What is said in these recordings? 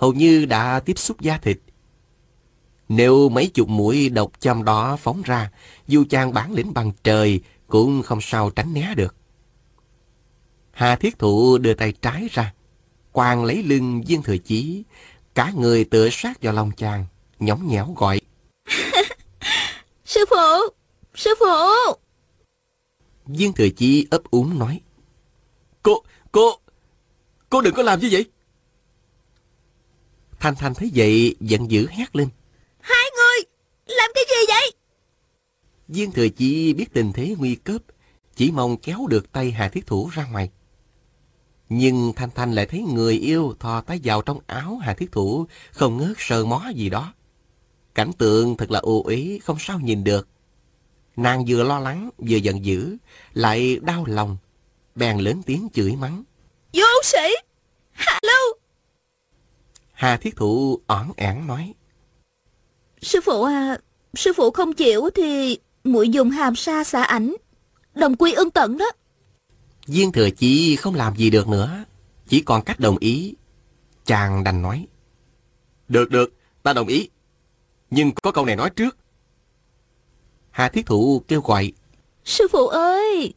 hầu như đã tiếp xúc da thịt. Nếu mấy chục mũi độc châm đó phóng ra, dù chàng bản lĩnh bằng trời cũng không sao tránh né được. Hà Thiết Thụ đưa tay trái ra, quàng lấy lưng viên thừa chí, cả người tựa sát vào lòng chàng, nhõng nhẽo gọi. sư phụ! Sư phụ! Viên thừa chí ấp úng nói. Cô, cô, cô đừng có làm như vậy. Thanh Thanh thấy vậy giận dữ hét lên. Hai người, làm cái gì vậy? Viên thừa chí biết tình thế nguy cấp, chỉ mong kéo được tay Hà Thiết Thủ ra ngoài. Nhưng Thanh Thanh lại thấy người yêu thò tay vào trong áo Hà Thiết Thủ, không ngớt sờ mó gì đó. Cảnh tượng thật là ô uế, không sao nhìn được. Nàng vừa lo lắng, vừa giận dữ, lại đau lòng, bèn lớn tiếng chửi mắng. Vô sĩ! Hạ lưu! Hà Thiết Thụ ỏn ẻn nói. Sư phụ à, sư phụ không chịu thì muội dùng hàm sa xả ảnh, đồng quy ưng tận đó. Viên thừa chí không làm gì được nữa, chỉ còn cách đồng ý. Chàng đành nói. Được được, ta đồng ý. Nhưng có câu này nói trước. Hà Thiết Thụ kêu gọi. Sư phụ ơi!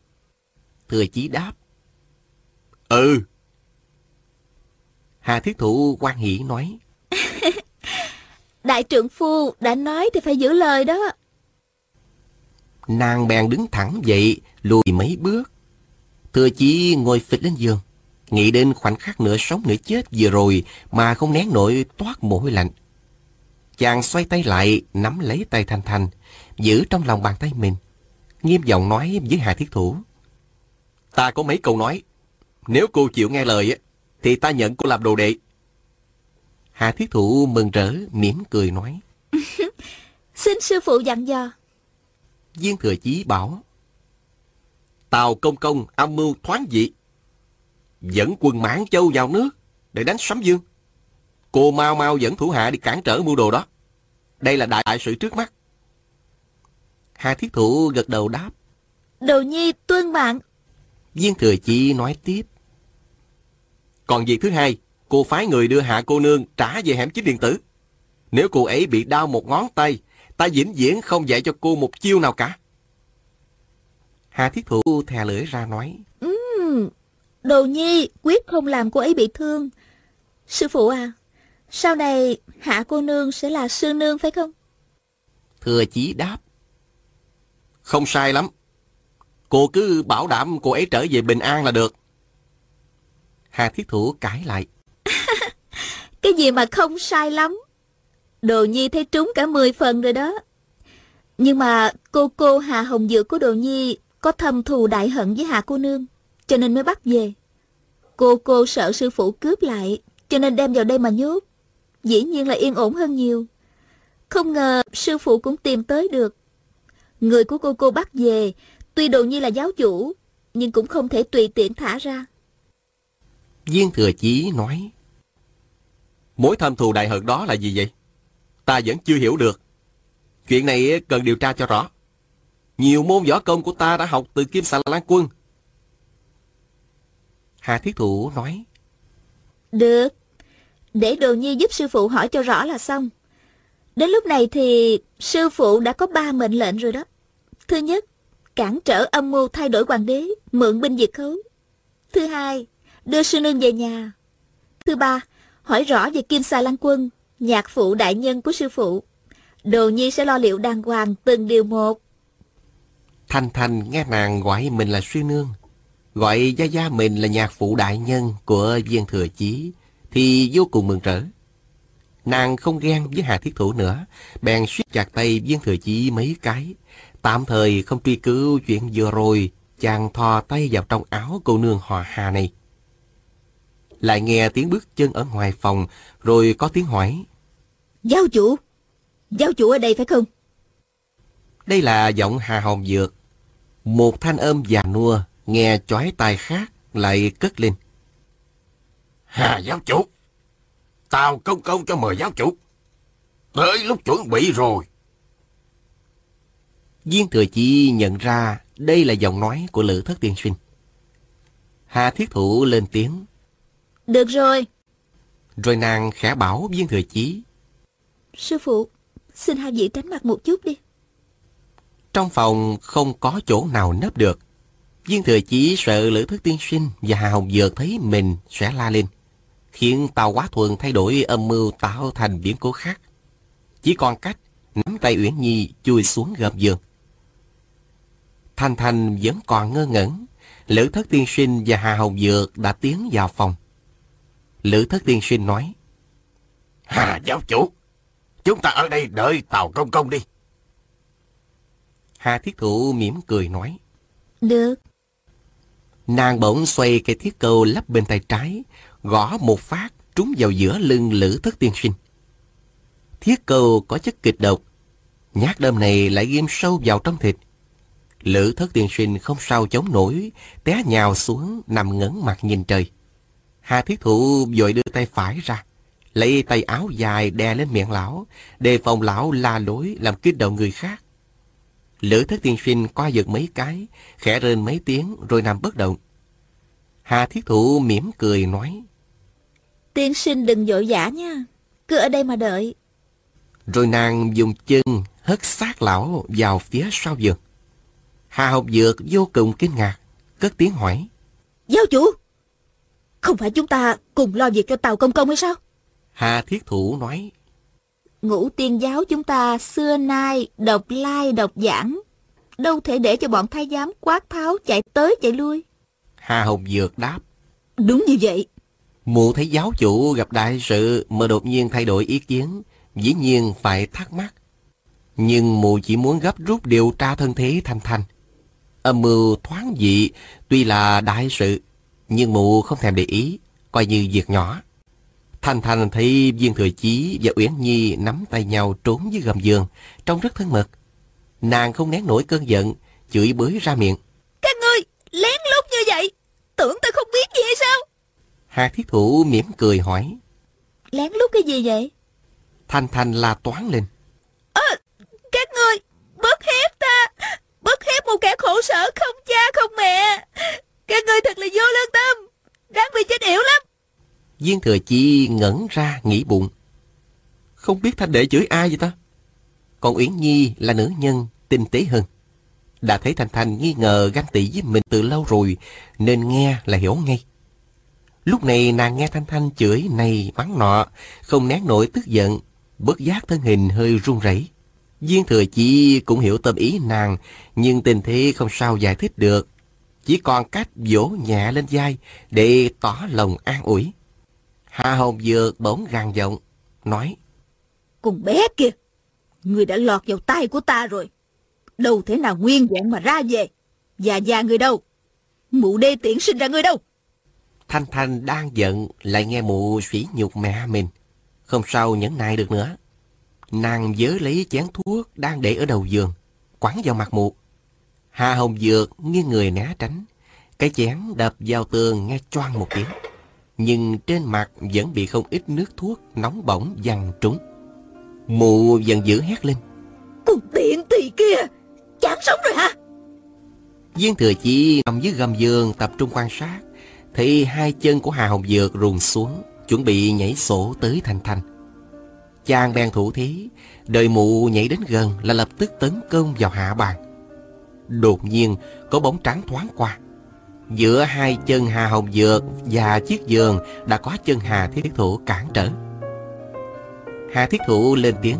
Thừa chí đáp. Ừ. Hà Thiết Thụ quan hỷ nói. Đại trượng phu đã nói thì phải giữ lời đó. Nàng bèn đứng thẳng dậy, lùi mấy bước. Thừa chí ngồi phịch lên giường, nghĩ đến khoảnh khắc nửa sống nửa chết vừa rồi mà không nén nổi toát mồ hôi lạnh. Chàng xoay tay lại, nắm lấy tay Thanh Thanh, giữ trong lòng bàn tay mình. Nghiêm giọng nói với Hà Thiết Thủ. Ta có mấy câu nói. Nếu cô chịu nghe lời, thì ta nhận cô làm đồ đệ. Hà Thiết Thủ mừng rỡ, mỉm cười nói. Xin sư phụ dặn dò. Viên Thừa Chí bảo. Tào Công Công âm mưu thoáng dị. Dẫn quân Mãn Châu vào nước để đánh Sấm Dương. Cô mau mau dẫn thủ hạ đi cản trở mưu đồ đó. Đây là đại, sự trước mắt. Hà Thiết Thủ gật đầu đáp. Đồ nhi tuân mạng. Viên Thừa Chi nói tiếp. Còn việc thứ hai, cô phái người đưa hạ cô nương trả về hẻm chính điện tử. Nếu cô ấy bị đau một ngón tay, ta vĩnh viễn không dạy cho cô một chiêu nào cả. Hà Thiết Thụ thè lưỡi ra nói. Uhm, đồ nhi quyết không làm cô ấy bị thương. Sư phụ à, sau này hạ cô nương sẽ là sư nương phải không? Thừa chí đáp. Không sai lắm. Cô cứ bảo đảm cô ấy trở về bình an là được. Hà Thiết Thủ cãi lại. Cái gì mà không sai lắm. Đồ Nhi thấy trúng cả 10 phần rồi đó. Nhưng mà cô cô Hà Hồng Dược của Đồ Nhi có thâm thù đại hận với Hà cô nương, cho nên mới bắt về. Cô cô sợ sư phụ cướp lại, cho nên đem vào đây mà nhốt. Dĩ nhiên là yên ổn hơn nhiều. Không ngờ sư phụ cũng tìm tới được. Người của cô cô bắt về, tuy Đồ Nhi là giáo chủ, nhưng cũng không thể tùy tiện thả ra. Viên Thừa Chí nói. Mối thâm thù đại hận đó là gì vậy? Ta vẫn chưa hiểu được. Chuyện này cần điều tra cho rõ. Nhiều môn võ công của ta đã học từ Kim Xà Lan Quân. Hà Thiết Thủ nói. Được. Để Đồ Nhi giúp sư phụ hỏi cho rõ là xong. Đến lúc này thì sư phụ đã có ba mệnh lệnh rồi đó. Thứ nhất, cản trở âm mưu thay đổi hoàng đế, mượn binh diệt khấu. Thứ hai, đưa sư nương về nhà. Thứ ba, hỏi rõ về Kim Sa Lan Quân, nhạc phụ đại nhân của sư phụ. Đồ Nhi sẽ lo liệu đàng hoàng từng điều một. Thanh Thanh nghe nàng gọi mình là sư nương, gọi Gia Gia mình là nhạc phụ đại nhân của viên thừa chí, thì vô cùng mừng rỡ. Nàng không ghen với Hà Thiết Thủ nữa, bèn suýt chặt tay viên thừa chí mấy cái. Tạm thời không truy cứu chuyện vừa rồi, chàng thò tay vào trong áo cô nương họ Hà này. Lại nghe tiếng bước chân ở ngoài phòng, rồi có tiếng hỏi. Giáo chủ, giáo chủ ở đây phải không? Đây là giọng Hà Hồng Dược. Một thanh âm già nua, nghe chói tai khác, lại cất lên. Hà giáo chủ, tao công công cho mời giáo chủ. Tới lúc chuẩn bị rồi. Viên Thừa Chi nhận ra đây là giọng nói của Lữ Thất Tiên Sinh. Hà Thiết Thủ lên tiếng. Được rồi. Rồi nàng khẽ bảo viên thừa chí. Sư phụ, xin hai vị tránh mặt một chút đi. Trong phòng không có chỗ nào nấp được. Viên thừa chí sợ Lữ Thất Tiên Sinh và Hà Hồng Dược thấy mình sẽ la lên. Khiến Tào Quá Thuần thay đổi âm mưu tạo thành biến cố khác. Chỉ còn cách nắm tay Uyển Nhi chui xuống gầm giường. Thanh Thanh vẫn còn ngơ ngẩn. Lữ Thất Tiên Sinh và Hà Hồng Dược đã tiến vào phòng. Lữ Thất Tiên Sinh nói. Hà giáo chủ, chúng ta ở đây đợi Tàu Công Công đi. Hà Thiết Thụ mỉm cười nói. Được. Nàng bỗng xoay cây thiết câu lắp bên tay trái, gõ một phát trúng vào giữa lưng Lữ Thất Tiên Sinh. Thiết câu có chất kịch độc, nhát đâm này lại ghim sâu vào trong thịt. Lữ Thất Tiên Sinh không sao chống nổi, té nhào xuống nằm ngấn mặt nhìn trời. Hà Thiết Thụ vội đưa tay phải ra, lấy tay áo dài đè lên miệng lão, đề phòng lão la lối làm kích động người khác. Lữ thất tiên sinh qua giật mấy cái, khẽ rên mấy tiếng rồi nằm bất động. Hà thiết thụ mỉm cười nói. Tiên sinh đừng vội vã nha, cứ ở đây mà đợi. Rồi nàng dùng chân hất xác lão vào phía sau giường. Hà học dược vô cùng kinh ngạc, cất tiếng hỏi. Giáo chủ, không phải chúng ta cùng lo việc cho Tàu Công Công hay sao? Hà thiết thủ nói. Ngũ tiên giáo chúng ta xưa nay độc lai độc giảng. Đâu thể để cho bọn thái giám quát tháo chạy tới chạy lui. Hà Hồng Dược đáp. Đúng như vậy. Mụ thấy giáo chủ gặp đại sự mà đột nhiên thay đổi ý kiến, dĩ nhiên phải thắc mắc. Nhưng mụ chỉ muốn gấp rút điều tra thân thế Thanh Thanh. Âm mưu thoáng dị, tuy là đại sự, nhưng mụ không thèm để ý, coi như việc nhỏ. Thanh Thanh thấy Viên Thừa Chí và Uyển Nhi nắm tay nhau trốn dưới gầm giường, trông rất thân mật. Nàng không nén nổi cơn giận, chửi bới ra miệng. Các ngươi, lén lút như vậy, tưởng tôi không biết gì hay sao? Hà Thiết Thủ mỉm cười hỏi. Lén lút cái gì vậy? Thanh Thanh la toán lên. À, các ngươi, bớt hiếp ta, bớt hiếp một kẻ khổ sở không cha không mẹ. Các ngươi thật là vô lương tâm, đáng bị chết yểu lắm. Viên thừa chi ngẩn ra nghĩ bụng. Không biết Thanh Đệ chửi ai vậy ta? Còn Uyển Nhi là nữ nhân, tinh tế hơn. Đã thấy Thanh Thanh nghi ngờ ganh tị với mình từ lâu rồi, nên nghe là hiểu ngay. Lúc này nàng nghe Thanh Thanh chửi này mắng nọ, không nén nổi tức giận, bất giác thân hình hơi run rẩy. Viên thừa chi cũng hiểu tâm ý nàng, nhưng tình thế không sao giải thích được. Chỉ còn cách vỗ nhẹ lên vai để tỏ lòng an ủi. Hà Hồng Dược bỗng gằn giọng, nói. Cùng bé kia, người đã lọt vào tay của ta rồi. Đâu thể nào nguyên vẹn mà ra về. Già già người đâu? Mụ đê tiện sinh ra người đâu? Thanh Thanh đang giận lại nghe mụ sỉ nhục mẹ mình. Không sao nhẫn nại được nữa. Nàng vớ lấy chén thuốc đang để ở đầu giường, quẳng vào mặt mụ. Hà Hồng Dược nghiêng người né tránh. Cái chén đập vào tường nghe choang một tiếng nhưng trên mặt vẫn bị không ít nước thuốc nóng bỏng văng trúng. Mụ giận dữ hét lên. Con tiện tỳ kia, chán sống rồi hả? Viên thừa chi nằm dưới gầm giường tập trung quan sát, thấy hai chân của Hà Hồng Dược ruồn xuống, chuẩn bị nhảy sổ tới Thanh Thanh. Chàng bèn thủ thế, đợi mụ nhảy đến gần là lập tức tấn công vào hạ bàn. Đột nhiên, có bóng trắng thoáng qua. Giữa hai chân Hà Hồng Dược và chiếc giường đã có chân Hà Thiết Thủ cản trở. Hà Thiết Thủ lên tiếng.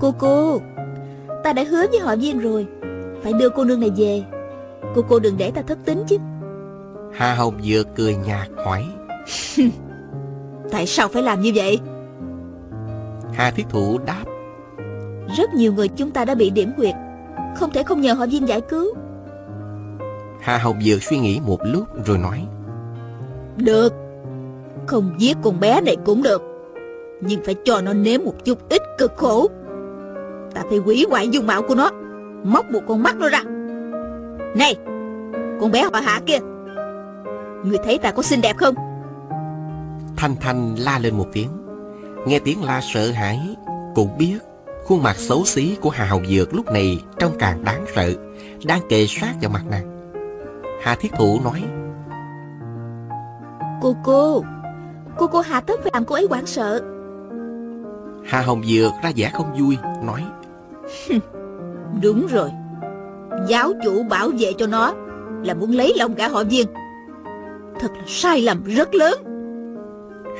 Cô cô, ta đã hứa với họ viên rồi, phải đưa cô nương này về. Cô cô đừng để ta thất tính chứ. Hà Hồng Dược cười nhạt hỏi. Tại sao phải làm như vậy? Hà Thiết Thủ đáp. Rất nhiều người chúng ta đã bị điểm quyệt, không thể không nhờ họ viên giải cứu. Hà Hồng Dược suy nghĩ một lúc rồi nói. Được Không giết con bé này cũng được Nhưng phải cho nó nếm một chút ít cực khổ. Ta phải quỷ hoại dung mạo của nó Móc một con mắt nó ra. Này Con bé họ hạ kia Người thấy ta có xinh đẹp không? Thanh Thanh la lên một tiếng Nghe tiếng la sợ hãi Cũng biết Khuôn mặt xấu xí của Hà Hồng Dược lúc này Trông càng đáng sợ Đang kề sát vào mặt nàng. Hà Thiết Thụ nói Cô cô Cô cô hạ tất phải làm cô ấy hoảng sợ. Hà Hồng Dược ra vẻ không vui Nói Đúng rồi. Giáo chủ bảo vệ cho nó Là muốn lấy lòng cả họ viên. Thật là sai lầm rất lớn.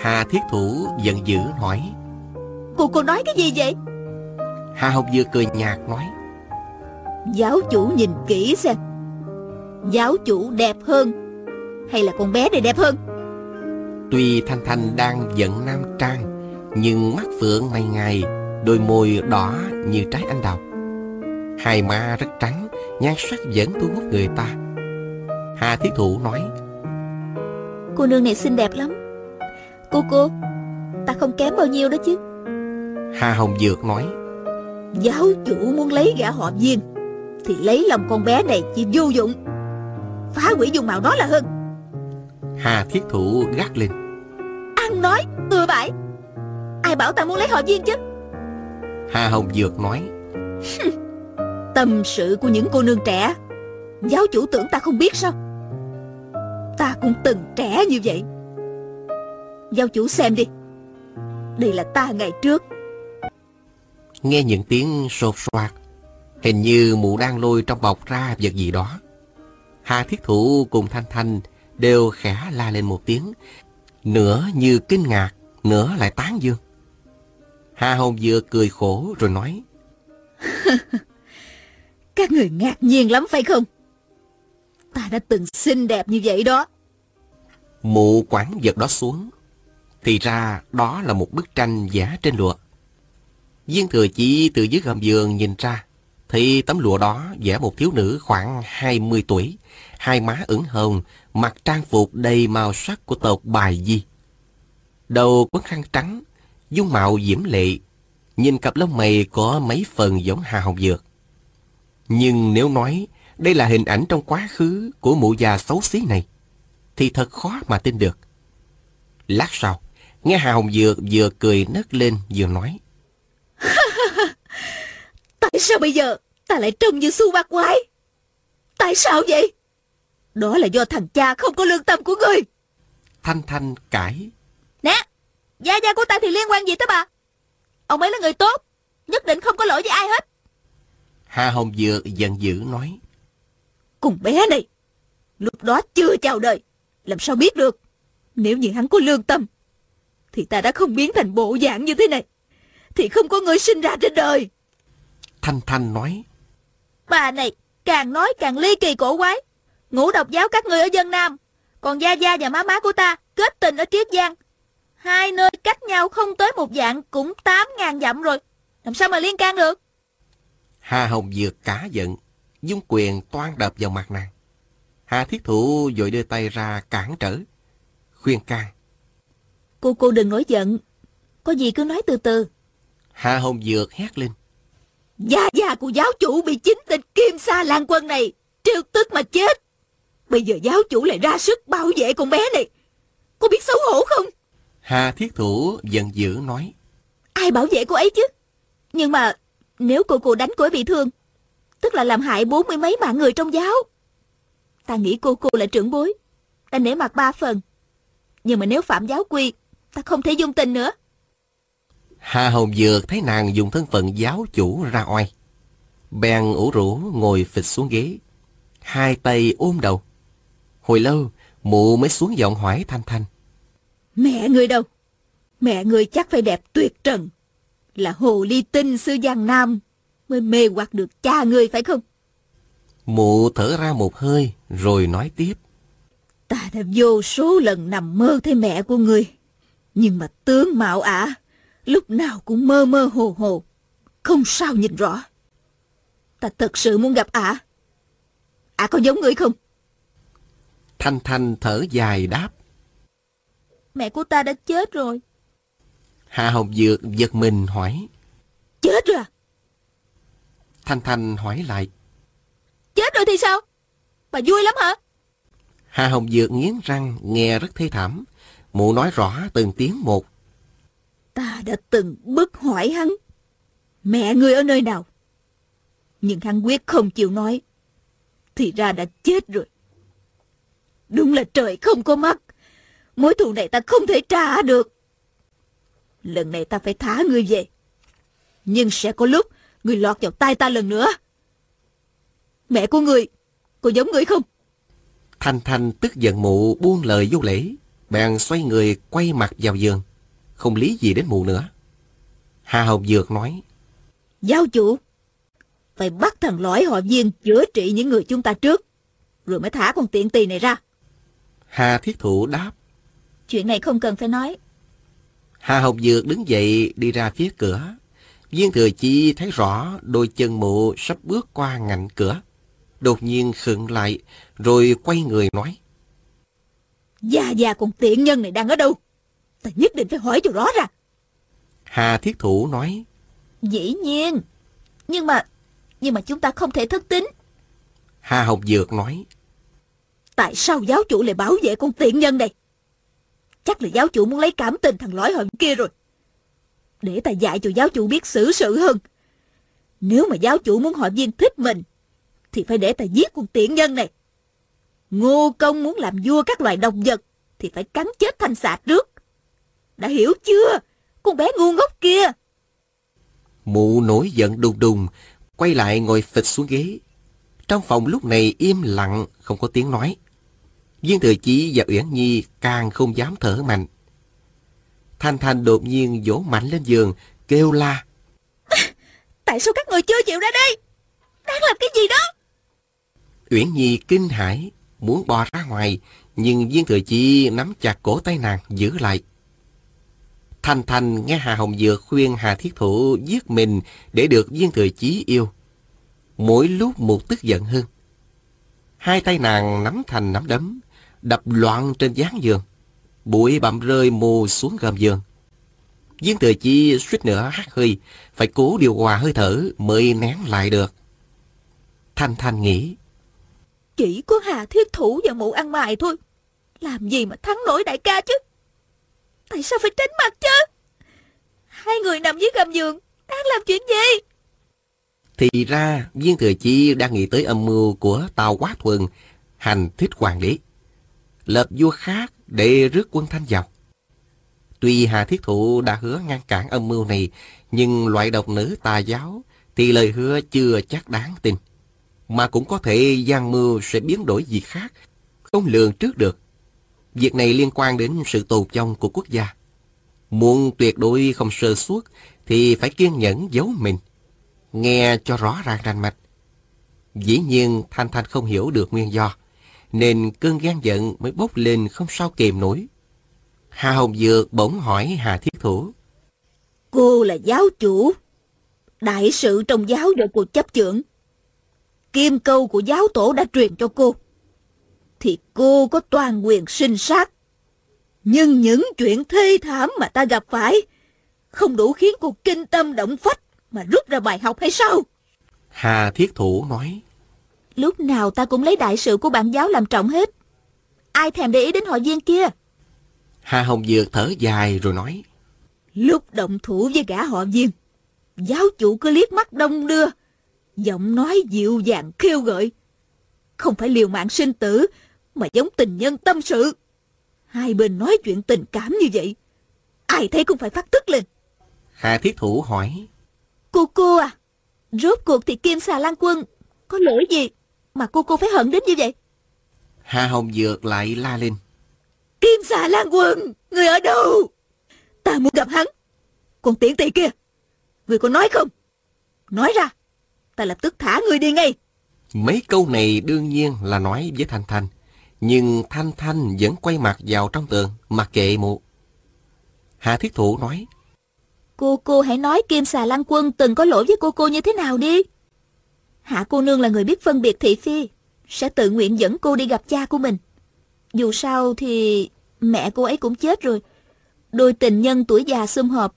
Hà Thiết Thủ giận dữ hỏi Cô cô nói cái gì vậy Hà Hồng Dược cười nhạt nói Giáo chủ nhìn kỹ xem Giáo chủ đẹp hơn Hay là con bé này đẹp hơn? Tuy Thanh Thanh đang giận Nam Trang Nhưng mắt phượng mày ngày Đôi môi đỏ như trái anh đào. Hai má rất trắng Nhan sắc vẫn thu hút người ta. Hà Thiết Thủ nói Cô nương này xinh đẹp lắm. Cô cô Ta không kém bao nhiêu đó chứ. Hà Hồng Dược nói Giáo chủ muốn lấy gã họ viên Thì lấy lòng con bé này chỉ vô dụng. Phá hủy dung mạo đó là hơn. Hà Thiết Thủ gắt lên. Ăn nói bừa bãi Ai bảo ta muốn lấy họ viên chứ? Hà Hồng Dược nói. Tâm sự của những cô nương trẻ Giáo chủ tưởng ta không biết sao? Ta cũng từng trẻ như vậy. Giáo chủ xem đi. Đây là ta ngày trước Nghe những tiếng sột soạt Hình như mụ đang lôi trong bọc ra vật gì đó. Hà Thiết Thủ cùng Thanh Thanh Đều khẽ la lên một tiếng Nửa như kinh ngạc Nửa lại tán dương. Hà Hồng vừa cười khổ rồi nói Các người ngạc nhiên lắm phải không? Ta đã từng xinh đẹp như vậy đó. Mụ quẳng vật đó xuống Thì ra đó là một bức tranh vẽ trên lụa Viên thừa chỉ từ dưới gầm giường nhìn ra, Thì tấm lụa đó vẽ một thiếu nữ khoảng 20 tuổi, Hai má ửng hồng, Mặc trang phục đầy màu sắc của tộc bài di. Đầu quấn khăn trắng, Dung mạo diễm lệ, Nhìn cặp lông mày có mấy phần giống Hà Hồng Dược. Nhưng nếu nói Đây là hình ảnh trong quá khứ Của mụ già xấu xí này, Thì thật khó mà tin được. Lát sau, Nghe Hà Hồng Dược vừa cười nấc lên vừa nói Tại sao bây giờ Ta lại trông như su bạc quái? Tại sao vậy? Đó là do thằng cha không có lương tâm của người Thanh Thanh cãi. Nè Gia gia của ta thì liên quan gì tới bà? Ông ấy là người tốt Nhất định không có lỗi với ai hết. Hà Hồng Dược giận dữ nói. Cùng bé này Lúc đó chưa chào đời Làm sao biết được? Nếu như hắn có lương tâm Thì ta đã không biến thành bộ dạng như thế này Thì không có người sinh ra trên đời Thanh Thanh nói. Bà này càng nói càng ly kỳ cổ quái. Ngũ độc giáo các người ở dân Nam Còn Gia Gia và má má của ta Kết tình ở Triết Giang. Hai nơi cách nhau không tới một dạng Cũng 8.000 dặm rồi. Làm sao mà liên can được? Hà Hồng Dược cả giận Dung quyền toan đập vào mặt nàng. Hà Thiết Thụ vội đưa tay ra cản trở Khuyên can. Cô cô đừng nổi giận Có gì cứ nói từ từ. Hà Hồng Dược hét lên Gia gia của giáo chủ bị chính tịch Kim Sa Lan Quân này trêu tức mà chết. Bây giờ giáo chủ lại ra sức bảo vệ con bé này. Cô biết xấu hổ không? Hà Thiết Thủ giận dữ nói Ai bảo vệ cô ấy chứ? Nhưng mà nếu cô cô đánh cô ấy bị thương, tức là làm hại bốn mươi mấy mạng người trong giáo. Ta nghĩ cô cô là trưởng bối, ta nể mặt ba phần. Nhưng mà nếu phạm giáo quy, ta không thể dung tình nữa. Hà Hồng Dược thấy nàng dùng thân phận giáo chủ ra oai. Bèn ủ rũ ngồi phịch xuống ghế. Hai tay ôm đầu. Hồi lâu, mụ mới xuống giọng hỏi Thanh Thanh. Mẹ người đâu? Mẹ người chắc phải đẹp tuyệt trần. Là hồ ly tinh sư Giang Nam mới mê hoặc được cha người phải không? Mụ thở ra một hơi rồi nói tiếp. Ta đã vô số lần nằm mơ thấy mẹ của người. Nhưng mà tướng mạo ả lúc nào cũng mơ mơ hồ hồ, không sao nhìn rõ. Ta thật sự muốn gặp ả. Ả có giống người không? Thanh Thanh thở dài đáp. Mẹ của ta đã chết rồi. Hà Hồng Dược giật mình hỏi. Chết rồi à? Thanh Thanh hỏi lại. Chết rồi thì sao? Bà vui lắm hả? Hà Hồng Dược nghiến răng nghe rất thê thảm. Mụ nói rõ từng tiếng một. Ta đã từng bức hỏi hắn. Mẹ ngươi ở nơi nào? Nhưng hắn quyết không chịu nói. Thì ra đã chết rồi. Đúng là trời không có mắt. Mối thù này ta không thể trả được. Lần này ta phải thả ngươi về. Nhưng sẽ có lúc ngươi lọt vào tay ta lần nữa. Mẹ của ngươi, có giống ngươi không? Thanh Thanh tức giận mụ buông lời vô lễ, bèn xoay người quay mặt vào giường, không lý gì đến mụ nữa. Hà Hồng Dược nói, Giáo chủ, phải bắt thằng lõi họ viên chữa trị những người chúng ta trước, rồi mới thả con tiện tỳ này ra. Hà Thiết Thụ đáp, Chuyện này không cần phải nói. Hà Hồng Dược đứng dậy đi ra phía cửa. Viên Thừa Chi thấy rõ đôi chân mụ sắp bước qua ngạnh cửa. Đột nhiên khựng lại, rồi quay người nói. Già già con tiện nhân này đang ở đâu? Ta nhất định phải hỏi cho rõ ra. Hà Thiết Thủ nói. Dĩ nhiên. Nhưng mà, nhưng mà chúng ta không thể thất tính. Hà Hồng Dược nói. Tại sao giáo chủ lại bảo vệ con tiện nhân này? Chắc là giáo chủ muốn lấy cảm tình thằng lõi hận kia rồi. Để ta dạy cho giáo chủ biết xử sự hơn. Nếu mà giáo chủ muốn họ viên thích mình, thì phải để ta giết con tiện nhân này. Ngô công muốn làm vua các loài động vật, thì phải cắn chết thanh xà trước. Đã hiểu chưa? Con bé ngu ngốc kia. Mụ nổi giận đùng đùng, quay lại ngồi phịch xuống ghế. Trong phòng lúc này im lặng, không có tiếng nói. Viên Thừa Chí và Uyển Nhi càng không dám thở mạnh. Thanh Thanh đột nhiên vỗ mạnh lên giường, kêu la. Tại sao các người chưa chịu ra đây? Đang làm cái gì đó? Uyển Nhi kinh hãi, muốn bò ra ngoài, nhưng Viên Thừa Chi nắm chặt cổ tay nàng, giữ lại. Thanh Thanh nghe Hà Hồng Dược khuyên Hà Thiết Thủ giết mình để được Viên Thừa Chí yêu. Mỗi lúc một tức giận hơn. Hai tay nàng nắm thành nắm đấm, đập loạn trên gián giường. Bụi bặm rơi mù xuống gầm giường. Viên Thừa Chi suýt nữa hát hơi, phải cố điều hòa hơi thở mới nén lại được. Thanh Thanh nghĩ. Chỉ có Hà Thiết Thủ và mụ ăn mày thôi. Làm gì mà thắng nổi đại ca chứ? Tại sao phải tránh mặt chứ? Hai người nằm dưới gầm giường, đang làm chuyện gì? Thì ra, Viên Thừa Chi đang nghĩ tới âm mưu của Tào Quá Thuần, hành thích hoàng đế. Lập vua khác để rước quân thanh vào. Tuy Hà Thiết Thụ đã hứa ngăn cản âm mưu này, nhưng loại độc nữ tà giáo thì lời hứa chưa chắc đáng tin. Mà cũng có thể gian mưu sẽ biến đổi gì khác, không lường trước được. Việc này liên quan đến sự tồn vong của quốc gia. Muốn tuyệt đối không sơ suất thì phải kiên nhẫn giấu mình. Nghe cho rõ ràng rành mạch. Dĩ nhiên Thanh Thanh không hiểu được nguyên do, nên cơn gan giận mới bốc lên không sao kìm nổi. Hà Hồng Dược bỗng hỏi Hà Thiết Thủ. Cô là giáo chủ, đại sự trong giáo do cô chấp trưởng. Kim câu của giáo tổ đã truyền cho cô. Thì cô có toàn quyền sinh sát. Nhưng những chuyện thê thảm mà ta gặp phải không đủ khiến cô kinh tâm động phách mà rút ra bài học hay sao? Hà Thiết Thủ nói. Lúc nào ta cũng lấy đại sự của bạn giáo làm trọng hết. Ai thèm để ý đến họ viên kia? Hà Hồng Dược thở dài rồi nói. Lúc động thủ với gã họ viên, giáo chủ cứ liếc mắt đông đưa, giọng nói dịu dàng khiêu gợi. Không phải liều mạng sinh tử, mà giống tình nhân tâm sự. Hai bên nói chuyện tình cảm như vậy, ai thấy cũng phải phát tức lên. Hà Thiết Thủ hỏi. Cô cô à, rốt cuộc thì Kim Xà Lan Quân có lỗi gì mà cô cô phải hận đến như vậy? Hà Hồng Dược lại la lên. Kim xà Lan Quân, người ở đâu? Ta muốn gặp hắn. Còn tiện tỳ kia, người có nói không? Nói ra, ta lập tức thả người đi ngay. Mấy câu này đương nhiên là nói với Thanh Thanh. Nhưng Thanh Thanh vẫn quay mặt vào trong tường, mặc kệ mụ. Hà Thiết Thủ nói. Cô cô hãy nói Kim xà Lan Quân từng có lỗi với cô cô như thế nào đi. Hạ cô nương là người biết phân biệt thị phi, sẽ tự nguyện dẫn cô đi gặp cha của mình. Dù sao thì mẹ cô ấy cũng chết rồi. Đôi tình nhân tuổi già sum họp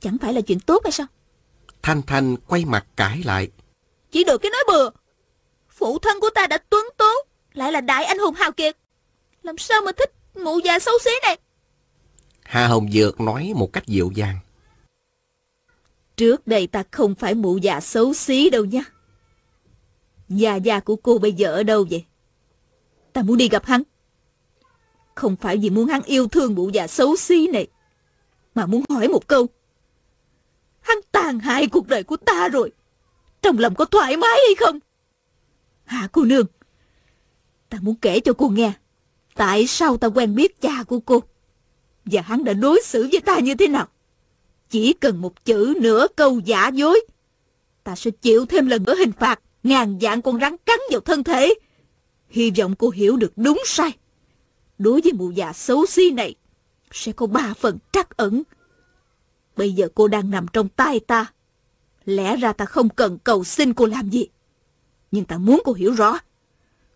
chẳng phải là chuyện tốt hay sao? Thanh Thanh quay mặt cãi lại. Chỉ được cái nói bừa. Phụ thân của ta đã tuấn tố, lại là đại anh hùng hào kiệt. Làm sao mà thích mụ già xấu xí này? Hà Hồng Dược nói một cách dịu dàng. Trước đây ta không phải mụ già xấu xí đâu nha. Già già của cô bây giờ ở đâu vậy? Ta muốn đi gặp hắn. Không phải vì muốn hắn yêu thương bụ già xấu xí này, mà muốn hỏi một câu. Hắn tàn hại cuộc đời của ta rồi. Trong lòng có thoải mái hay không? Hả cô nương? Ta muốn kể cho cô nghe. Tại sao ta quen biết cha của cô? Và hắn đã đối xử với ta như thế nào? Chỉ cần một chữ nửa câu giả dối. Ta sẽ chịu thêm lần nữa hình phạt. Ngàn dạng con rắn cắn vào thân thể. Hy vọng cô hiểu được đúng sai. Đối với mụ già xấu xí này, sẽ có ba phần trắc ẩn. Bây giờ cô đang nằm trong tay ta. Lẽ ra ta không cần cầu xin cô làm gì. Nhưng ta muốn cô hiểu rõ.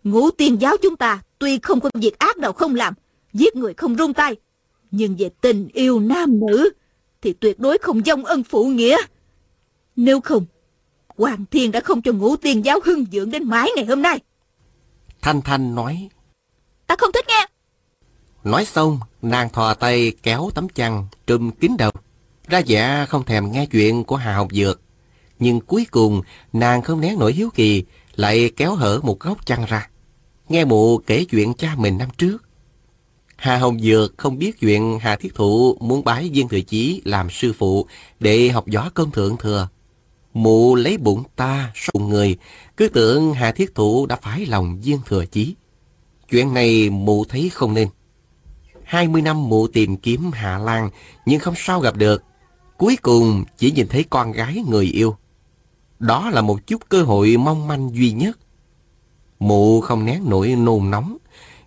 Ngũ tiên giáo chúng ta tuy không có việc ác nào không làm, giết người không rung tay. Nhưng về tình yêu nam nữ thì tuyệt đối không dông ân phụ nghĩa. Nếu không, Hoàng Thiên đã không cho ngũ tiên giáo hưng dưỡng đến mãi ngày hôm nay. Thanh Thanh nói. Ta không thích nghe. Nói xong, nàng thò tay kéo tấm chăn trùm kín đầu. Ra vẻ không thèm nghe chuyện của Hà Học Dược. Nhưng cuối cùng, nàng không nén nổi hiếu kỳ, lại kéo hở một góc chăn ra. Nghe mụ kể chuyện cha mình năm trước. Hà Hồng Dược không biết chuyện Hà Thiết Thụ muốn bái Viên Thừa Chí làm sư phụ để học võ công thượng thừa. Mụ lấy bụng ta sụng người, cứ tưởng Hà Thiết Thụ đã phải lòng Viên Thừa Chí. Chuyện này mụ thấy không nên. Hai mươi năm mụ tìm kiếm Hạ Lan nhưng không sao gặp được. Cuối cùng chỉ nhìn thấy con gái người yêu. Đó là một chút cơ hội mong manh duy nhất. Mụ không nén nổi nôn nóng.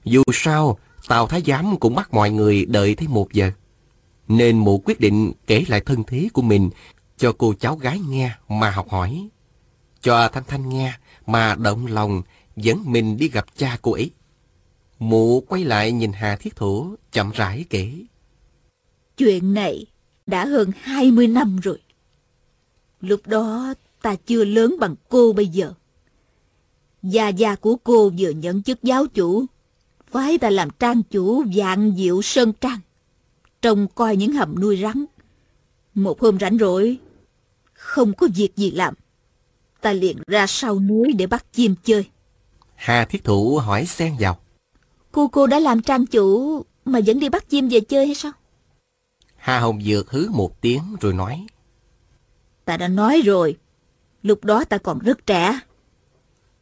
Dù sao, Tào Thái Giám cũng bắt mọi người đợi tới một giờ. Nên mụ quyết định kể lại thân thế của mình cho cô cháu gái nghe mà học hỏi. Cho Thanh Thanh nghe mà động lòng dẫn mình đi gặp cha cô ấy. Mụ quay lại nhìn Hà Thiết Thủ chậm rãi kể. Chuyện này đã hơn 20 năm rồi. Lúc đó ta chưa lớn bằng cô bây giờ. Gia gia của cô vừa nhận chức giáo chủ, phái ta làm trang chủ dạng diệu sơn trang, trông coi những hầm nuôi rắn. Một hôm rảnh rỗi, không có việc gì làm, ta liền ra sau núi để bắt chim chơi. Hà Thiết Thủ hỏi xen vào. Cô cô đã làm trang chủ mà vẫn đi bắt chim về chơi hay sao? Hà Hồng Dược hứ một tiếng rồi nói. Ta đã nói rồi, lúc đó ta còn rất trẻ.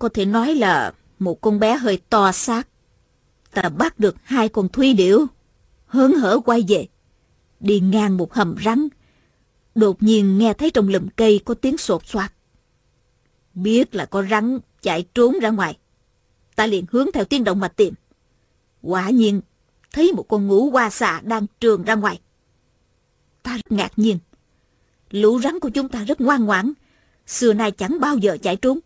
Có thể nói là một con bé hơi to xác. Ta bắt được hai con thuy điểu, hớn hở quay về. Đi ngang một hầm rắn, đột nhiên nghe thấy trong lùm cây có tiếng sột soạt. Biết là có rắn chạy trốn ra ngoài. Ta liền hướng theo tiếng động mà tìm. Quả nhiên, thấy một con ngũ hoa xà đang trường ra ngoài. Ta rất ngạc nhiên. Lũ rắn của chúng ta rất ngoan ngoãn, xưa nay chẳng bao giờ chạy trốn.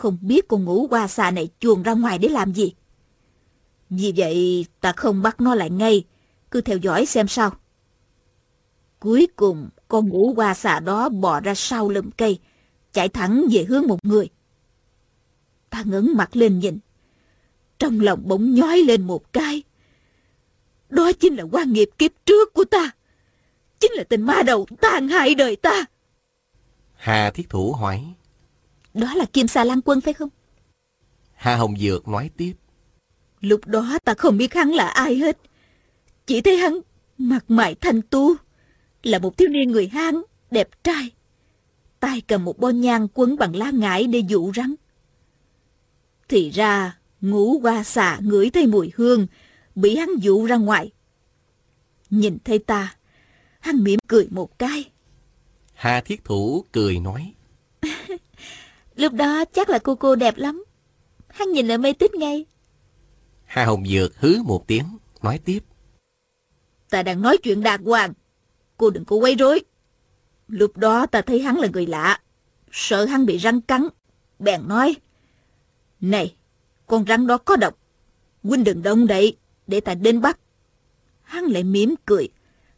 Không biết con ngũ qua xà này chuồn ra ngoài để làm gì. Vì vậy ta không bắt nó lại ngay, cứ theo dõi xem sao. Cuối cùng con ngũ qua xà đó bò ra sau lùm cây, chạy thẳng về hướng một người. Ta ngẩng mặt lên nhìn, trong lòng bỗng nhói lên một cái. Đó chính là quan nghiệp kiếp trước của ta. Chính là tình ma đầu tàn hại đời ta. Hà Thiết Thủ hỏi. Đó là Kim Sa Lan Quân phải không? Hà Hồng Dược nói tiếp. Lúc đó ta không biết hắn là ai hết. Chỉ thấy hắn mặt mày thanh tú, là một thiếu niên người Hán, đẹp trai. tay cầm một bo nhang quấn bằng lá ngải để dụ rắn. Thì ra, ngủ qua xà ngửi thấy mùi hương, bị hắn dụ ra ngoài. Nhìn thấy ta, hắn mỉm cười một cái. Hà Thiết Thủ cười nói. Lúc đó chắc là cô cô đẹp lắm. Hắn nhìn lại mê tít ngay. Hà Hồng Dược hứ một tiếng, nói tiếp. Ta đang nói chuyện đàng hoàng. Cô đừng có quay rối. Lúc đó ta thấy hắn là người lạ. Sợ hắn bị rắn cắn. Bèn nói. Này, con rắn đó có độc. Huynh đừng đông đậy, để ta đến bắt. Hắn lại mỉm cười,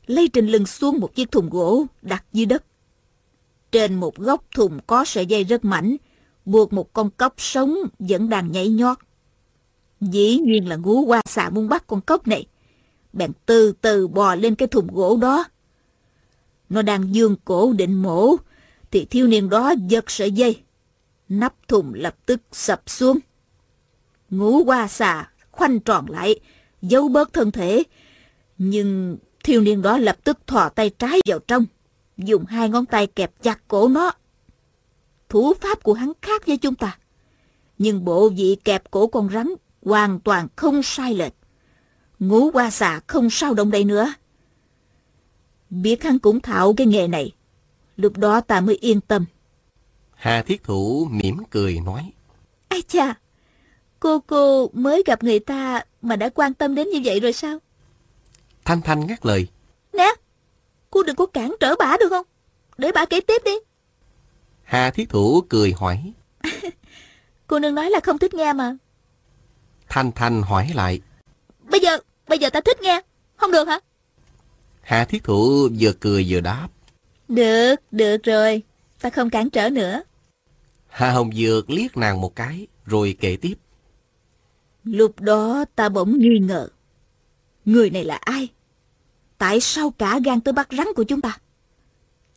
lấy trên lưng xuống một chiếc thùng gỗ đặt dưới đất. Trên một góc thùng có sợi dây rất mảnh, buộc một con cóc sống vẫn đang nhảy nhót. Dĩ nhiên là ngú qua xạ muốn bắt con cóc này. Bèn từ từ bò lên cái thùng gỗ đó. Nó đang dương cổ định mổ, thì thiếu niên đó giật sợi dây. Nắp thùng lập tức sập xuống. Ngũ qua xà khoanh tròn lại, giấu bớt thân thể. Nhưng thiếu niên đó lập tức thò tay trái vào trong, dùng hai ngón tay kẹp chặt cổ nó. Thủ pháp của hắn khác với chúng ta. Nhưng bộ vị kẹp cổ con rắn hoàn toàn không sai lệch. Ngũ qua xà không sao động đậy nữa. Biết hắn cũng thạo cái nghề này. Lúc đó ta mới yên tâm. Hà Thiết Thủ mỉm cười nói. Ai cha, cô cô mới gặp người ta mà đã quan tâm đến như vậy rồi sao? Thanh Thanh ngắt lời. Nè, cô đừng có cản trở bà được không? Để bà kể tiếp đi. Hà Thiết Thủ cười hỏi. cô nương nói là không thích nghe mà. Thanh Thanh hỏi lại. Bây giờ, bây giờ ta thích nghe. Không được hả? Hà Thiết Thủ vừa cười vừa đáp. Được, được rồi. Ta không cản trở nữa. Hà Hồng Dược liếc nàng một cái, rồi kể tiếp. Lúc đó ta bỗng nghi ngờ. Người này là ai? Tại sao cả gan tới bắt rắn của chúng ta?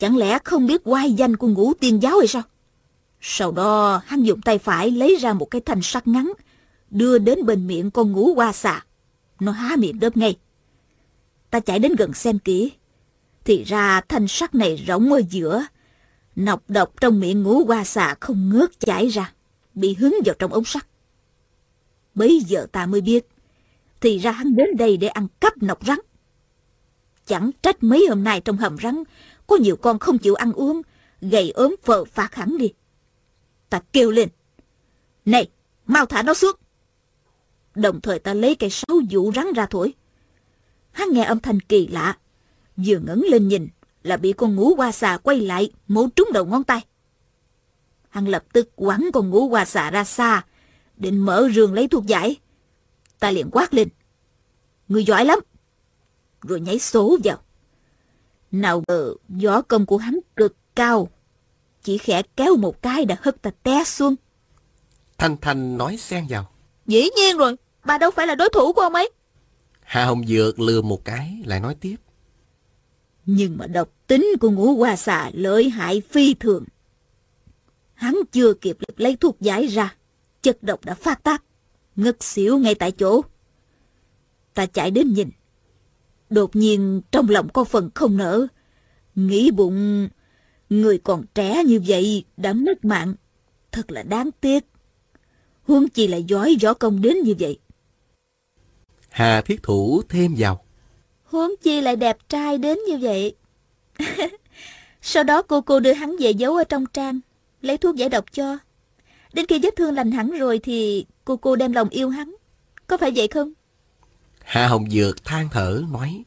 Chẳng lẽ không biết oai danh của ngũ tiên giáo hay sao? Sau đó hắn dùng tay phải lấy ra một cái thanh sắt ngắn, đưa đến bên miệng con ngũ hoa xà. Nó há miệng đớp ngay. Ta chạy đến gần xem kỹ. Thì ra thanh sắt này rỗng ở giữa. Nọc độc trong miệng ngũ hoa xà không ngớt chảy ra, bị hứng vào trong ống sắt. Bây giờ ta mới biết, thì ra hắn đến đây để ăn cắp nọc rắn. Chẳng trách mấy hôm nay trong hầm rắn, có nhiều con không chịu ăn uống, gầy ốm phờ phạt hẳn đi. Ta kêu lên, này, mau thả nó xuống. Đồng thời ta lấy cây sáo dụ rắn ra thổi. Hắn nghe âm thanh kỳ lạ, vừa ngẩng lên nhìn là bị con ngũ hoa xà quay lại mổ trúng đầu ngón tay. Hắn lập tức quẳng con ngũ hoa xà ra xa, định mở rường lấy thuốc giải. Ta liền quát lên. Người giỏi lắm. Rồi nhảy số vào. Nào ngờ gió công của hắn cực cao. Chỉ khẽ kéo một cái đã hất ta té xuống. Thanh Thanh nói xen vào. Dĩ nhiên rồi, bà đâu phải là đối thủ của ông ấy. Hà Hồng Dược lừa một cái, lại nói tiếp. Nhưng mà độc tính của ngũ hoa xà lợi hại phi thường. Hắn chưa kịp lấy thuốc giải ra, chất độc đã phát tác, ngất xỉu ngay tại chỗ. Ta chạy đến nhìn. Đột nhiên trong lòng có phần không nở. Nghĩ bụng, người còn trẻ như vậy đã mất mạng. Thật là đáng tiếc. Huống chi lại giỏi võ công đến như vậy. Hà Thiết Thủ thêm vào. Huống chi lại đẹp trai đến như vậy. Sau đó cô cô đưa hắn về giấu ở trong trang, lấy thuốc giải độc cho. Đến khi vết thương lành hẳn rồi thì cô cô đem lòng yêu hắn. Có phải vậy không? Hà Hồng Dược than thở nói.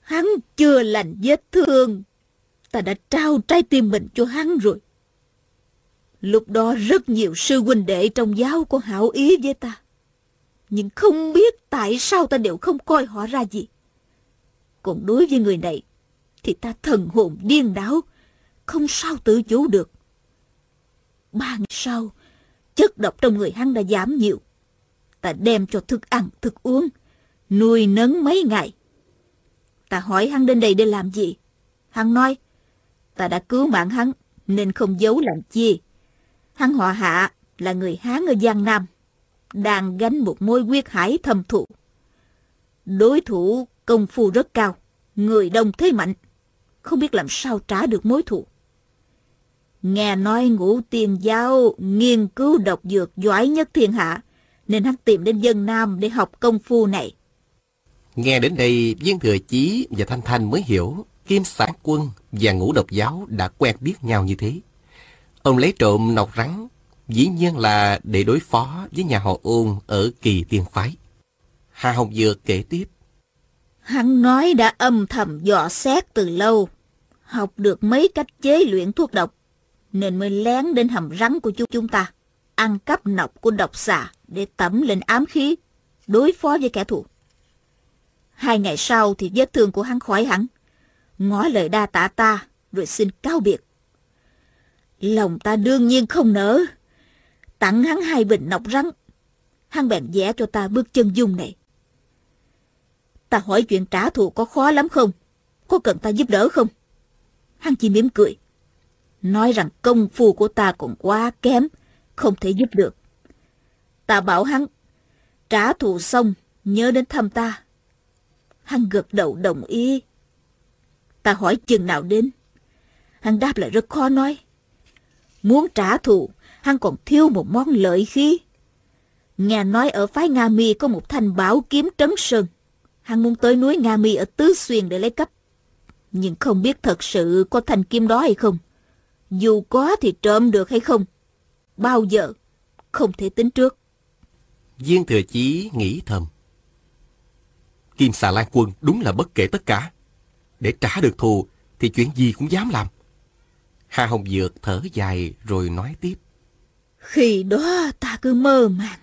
Hắn chưa lành vết thương. Ta đã trao trái tim mình cho hắn rồi. Lúc đó rất nhiều sư huynh đệ trong giáo có hảo ý với ta. Nhưng không biết tại sao ta đều không coi họ ra gì. Còn đối với người này, thì ta thần hồn điên đảo, không sao tự chủ được. Ba ngày sau, chất độc trong người hắn đã giảm nhiều. Ta đem cho thức ăn, thức uống, nuôi nấng mấy ngày. Ta hỏi hắn đến đây để làm gì? Hắn nói, ta đã cứu mạng hắn, nên không giấu làm chi. Hắn họ hạ là người Hán ở Giang Nam, đang gánh một mối quyết hải thâm thụ. Đối thủ công phu rất cao, người đông thế mạnh, không biết làm sao trả được mối thù. Nghe nói ngũ tiền giáo nghiên cứu độc dược giỏi nhất thiên hạ, nên hắn tìm đến dân Nam để học công phu này. Nghe đến đây, Viên Thừa Chí và Thanh Thanh mới hiểu Kim Sản Quân và Ngũ Độc Giáo đã quen biết nhau như thế. Ông lấy trộm nọc rắn, dĩ nhiên là để đối phó với nhà họ ôn ở kỳ tiên phái. Hà Hồng Dược kể tiếp. Hắn nói đã âm thầm dò xét từ lâu, học được mấy cách chế luyện thuốc độc, nên mới lén đến hầm rắn của chúng ta, ăn cắp nọc của độc xà để tẩm lên ám khí, đối phó với kẻ thù. Hai ngày sau thì vết thương của hắn khỏi hẳn, ngỏ lời đa tạ ta, rồi xin cáo biệt. Lòng ta đương nhiên không nỡ, tặng hắn hai bình nọc rắn. Hắn bèn vẽ cho ta bước chân dung này. Ta hỏi chuyện trả thù có khó lắm không? Có cần ta giúp đỡ không? Hắn chỉ mỉm cười. Nói rằng công phu của ta còn quá kém, không thể giúp được. Ta bảo hắn, trả thù xong, nhớ đến thăm ta. Hắn gật đầu đồng ý. Ta hỏi chừng nào đến. Hắn đáp lại rất khó nói. Muốn trả thù, hắn còn thiếu một món lợi khí. Nghe nói ở phái Nga Mi có một thanh bảo kiếm trấn sơn. Hắn muốn tới núi Nga Mi ở Tứ Xuyên để lấy cấp. Nhưng không biết thật sự có thanh kiếm đó hay không. Dù có thì trộm được hay không. Bao giờ, không thể tính trước. Viên thừa chí nghĩ thầm. Kim xà lan quân đúng là bất kể tất cả. Để trả được thù thì chuyện gì cũng dám làm. Hà Hồng Dược thở dài rồi nói tiếp. Khi đó ta cứ mơ màng.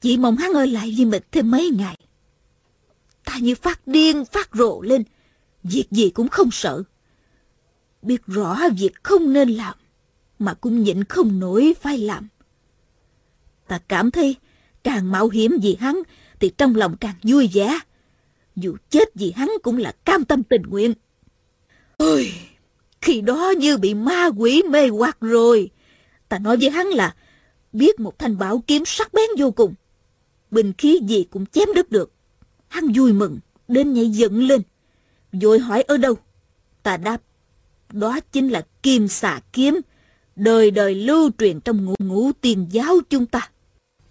Chỉ mong hắn ở lại với mình thêm mấy ngày. Ta như phát điên, phát rộ lên. Việc gì cũng không sợ. Biết rõ việc không nên làm. Mà cũng nhịn không nổi phải làm. Ta cảm thấy càng mạo hiểm vì hắn thì trong lòng càng vui vẻ. Dù chết gì hắn cũng là cam tâm tình nguyện. Ôi, khi đó như bị ma quỷ mê hoặc rồi. Ta nói với hắn là biết một thanh bảo kiếm sắc bén vô cùng. Bình khí gì cũng chém đứt được. Hắn vui mừng, đến nhảy dựng lên. Rồi hỏi ở đâu? Ta đáp, đó chính là kim xà kiếm, đời đời lưu truyền trong ngũ ngũ tiền giáo chúng ta.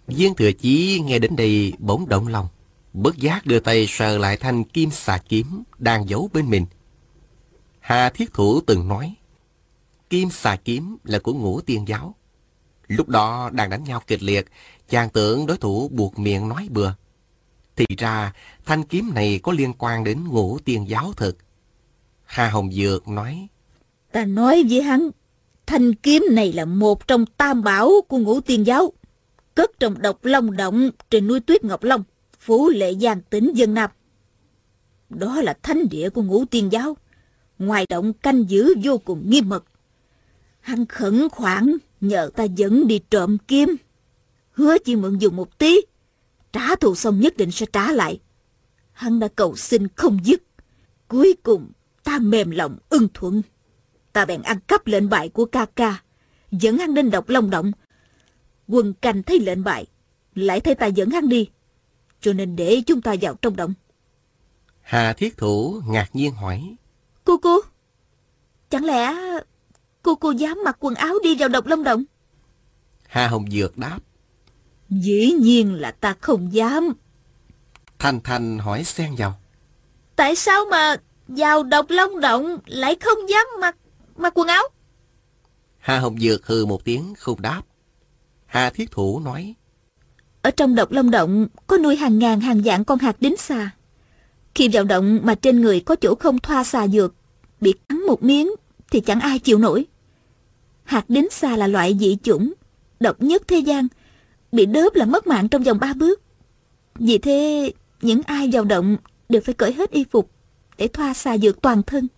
Viên thừa chí nghe đến đây bỗng động lòng, bất giác đưa tay sờ lại thanh kim xà kiếm đang giấu bên mình. Hà Thiết Thủ từng nói, kim xà kiếm là của ngũ tiên giáo. Lúc đó đang đánh nhau kịch liệt, chàng tưởng đối thủ buộc miệng nói bừa. Thì ra, thanh kiếm này có liên quan đến ngũ tiên giáo thực. Hà Hồng Dược nói, Ta nói với hắn, thanh kiếm này là một trong tam bảo của ngũ tiên giáo. Cất trong độc long động trên núi tuyết Ngọc Long, phủ lệ giang tỉnh dân Nam. Đó là thánh địa của ngũ tiên giáo. Ngoài động canh giữ vô cùng nghiêm mật. Hắn khẩn khoản nhờ ta dẫn đi trộm kim Hứa chỉ mượn dùng một tí. Trả thù xong nhất định sẽ trả lại. Hắn đã cầu xin không dứt. Cuối cùng, ta mềm lòng ưng thuận. Ta bèn ăn cắp lệnh bại của ca ca. Dẫn hắn đến độc long động. Quân canh thấy lệnh bại. Lại thấy ta dẫn hắn đi. Cho nên để chúng ta vào trong động. Hà Thiết Thủ ngạc nhiên hỏi. Cô cô, chẳng lẽ cô cô dám mặc quần áo đi vào độc long động? Hà Hồng Dược đáp. Dĩ nhiên là ta không dám. Thanh Thanh hỏi xen vào. Tại sao mà vào độc long động lại không dám mặc mặc quần áo? Hà Hồng Dược hừ một tiếng không đáp. Hà Thiết Thủ nói. Ở trong độc long động có nuôi hàng ngàn hàng vạn con hạt đính xà. Khi vào động mà trên người có chỗ không thoa xà dược, bị cắn một miếng thì chẳng ai chịu nổi. Hạt đính xà là loại dị chủng, độc nhất thế gian, bị đớp là mất mạng trong vòng ba bước. Vì thế, những ai vào động đều phải cởi hết y phục để thoa xà dược toàn thân.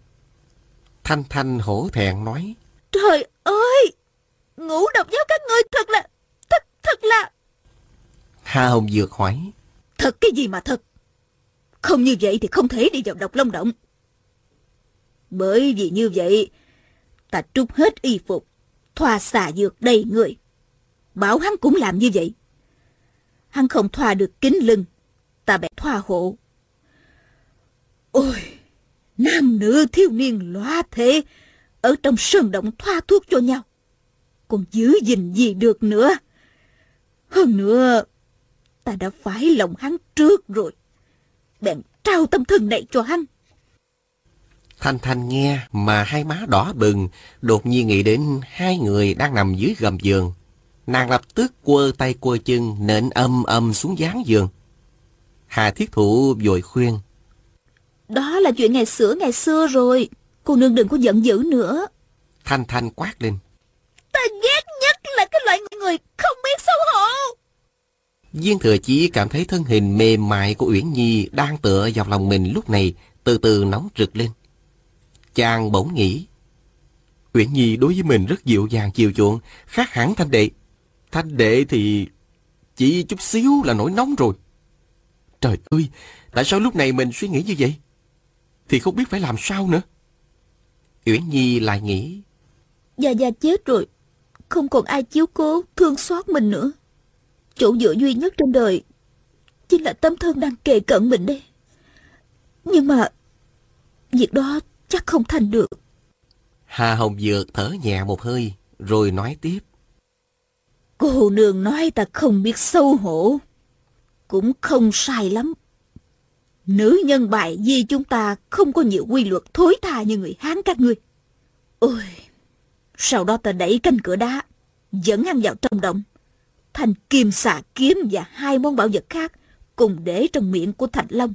Thanh Thanh hổ thẹn nói. Trời ơi! Ngũ độc giáo các ngươi thật là... Thật, thật là... Hà Hồng Dược hỏi. Thật cái gì mà thật? Không như vậy thì không thể đi vào độc long động. Bởi vì như vậy, ta trút hết y phục, thoa xà dược đầy người. Bảo hắn cũng làm như vậy. Hắn không thoa được kính lưng, ta bẻ thoa hộ. Ôi, nam nữ thiếu niên loa thế, ở trong sơn động thoa thuốc cho nhau. Còn giữ gìn gì được nữa. Hơn nữa, ta đã phải lòng hắn trước rồi. Bèn trao tâm thần này cho hắn. Thanh Thanh nghe mà hai má đỏ bừng, đột nhiên nghĩ đến hai người đang nằm dưới gầm giường. Nàng lập tức quơ tay quơ chân nện âm âm xuống dáng giường. Hà Thiết Thụ vội khuyên. Đó là chuyện ngày xưa ngày xưa rồi. Cô nương đừng có giận dữ nữa. Thanh Thanh quát lên. Ta ghét nhất là cái loại người không biết xấu hổ. Viên thừa chí cảm thấy thân hình mềm mại của Uyển Nhi đang tựa vào lòng mình lúc này từ từ nóng rực lên. Chàng bỗng nghĩ. Uyển Nhi đối với mình rất dịu dàng chiều chuộng, khác hẳn Thanh Đệ. Thanh Đệ thì chỉ chút xíu là nổi nóng rồi. Trời ơi, tại sao lúc này mình suy nghĩ như vậy? Thì không biết phải làm sao nữa. Uyển Nhi lại nghĩ. Già già chết rồi, không còn ai chiếu cố, thương xót mình nữa. Chỗ dựa duy nhất trên đời Chính là tấm thân đang kề cận mình đây Nhưng mà Việc đó chắc không thành được Hà Hồng Dược thở nhẹ một hơi Rồi nói tiếp Cô nương nói ta không biết xấu hổ Cũng không sai lắm Nữ nhân bài di chúng ta không có nhiều quy luật thối tha như người Hán các ngươi. Ôi, sau đó ta đẩy canh cửa đá, dẫn hắn vào trong động. Thành kim xà kiếm và hai món bảo vật khác cùng để trong miệng của Thành Long.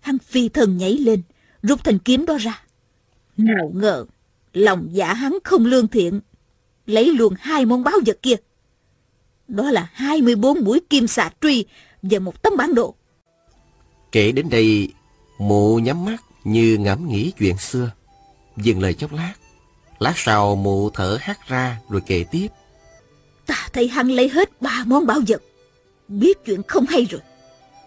Hắn phi thần nhảy lên, rút thanh kiếm đó ra. Nào ngờ, lòng dạ hắn không lương thiện, lấy luôn hai món báo vật kia. Đó là 24 mũi kim xà truy và một tấm bản đồ. Kể đến đây, mụ nhắm mắt như ngẫm nghĩ chuyện xưa. Dừng lời chốc lát. Lát sau mụ thở hắt ra rồi kể tiếp. Ta thấy hắn lấy hết ba món bảo vật. Biết chuyện không hay rồi.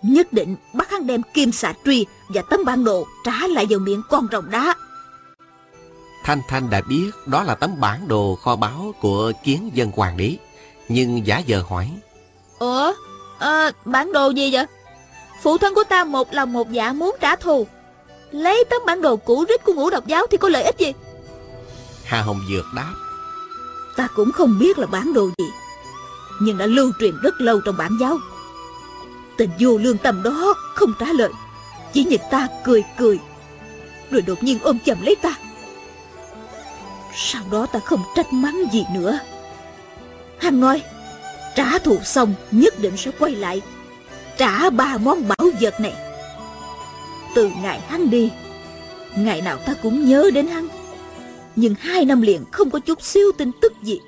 Nhất định bắt hắn đem kim xà truy và tấm bản đồ trả lại vào miệng con rồng đá. Thanh Thanh đã biết đó là tấm bản đồ kho báu của kiến dân hoàng đế. Nhưng giả giờ hỏi. Ủa? À, bản đồ gì vậy? Phụ thân của ta một lòng một dạ muốn trả thù Lấy tấm bản đồ cũ rích của ngũ độc giáo thì có lợi ích gì Hà Hồng Dược đáp Ta cũng không biết là bán đồ gì, Nhưng đã lưu truyền rất lâu trong bản giáo. Tình vô lương tâm đó không trả lời, Chỉ nhìn ta cười cười, Rồi đột nhiên ôm chầm lấy ta. Sau đó ta không trách mắng gì nữa. Hắn nói Trả thù xong nhất định sẽ quay lại, trả ba món bảo vật này. Từ ngày hắn đi, ngày nào ta cũng nhớ đến hắn nhưng hai năm liền không có chút xíu tin tức gì.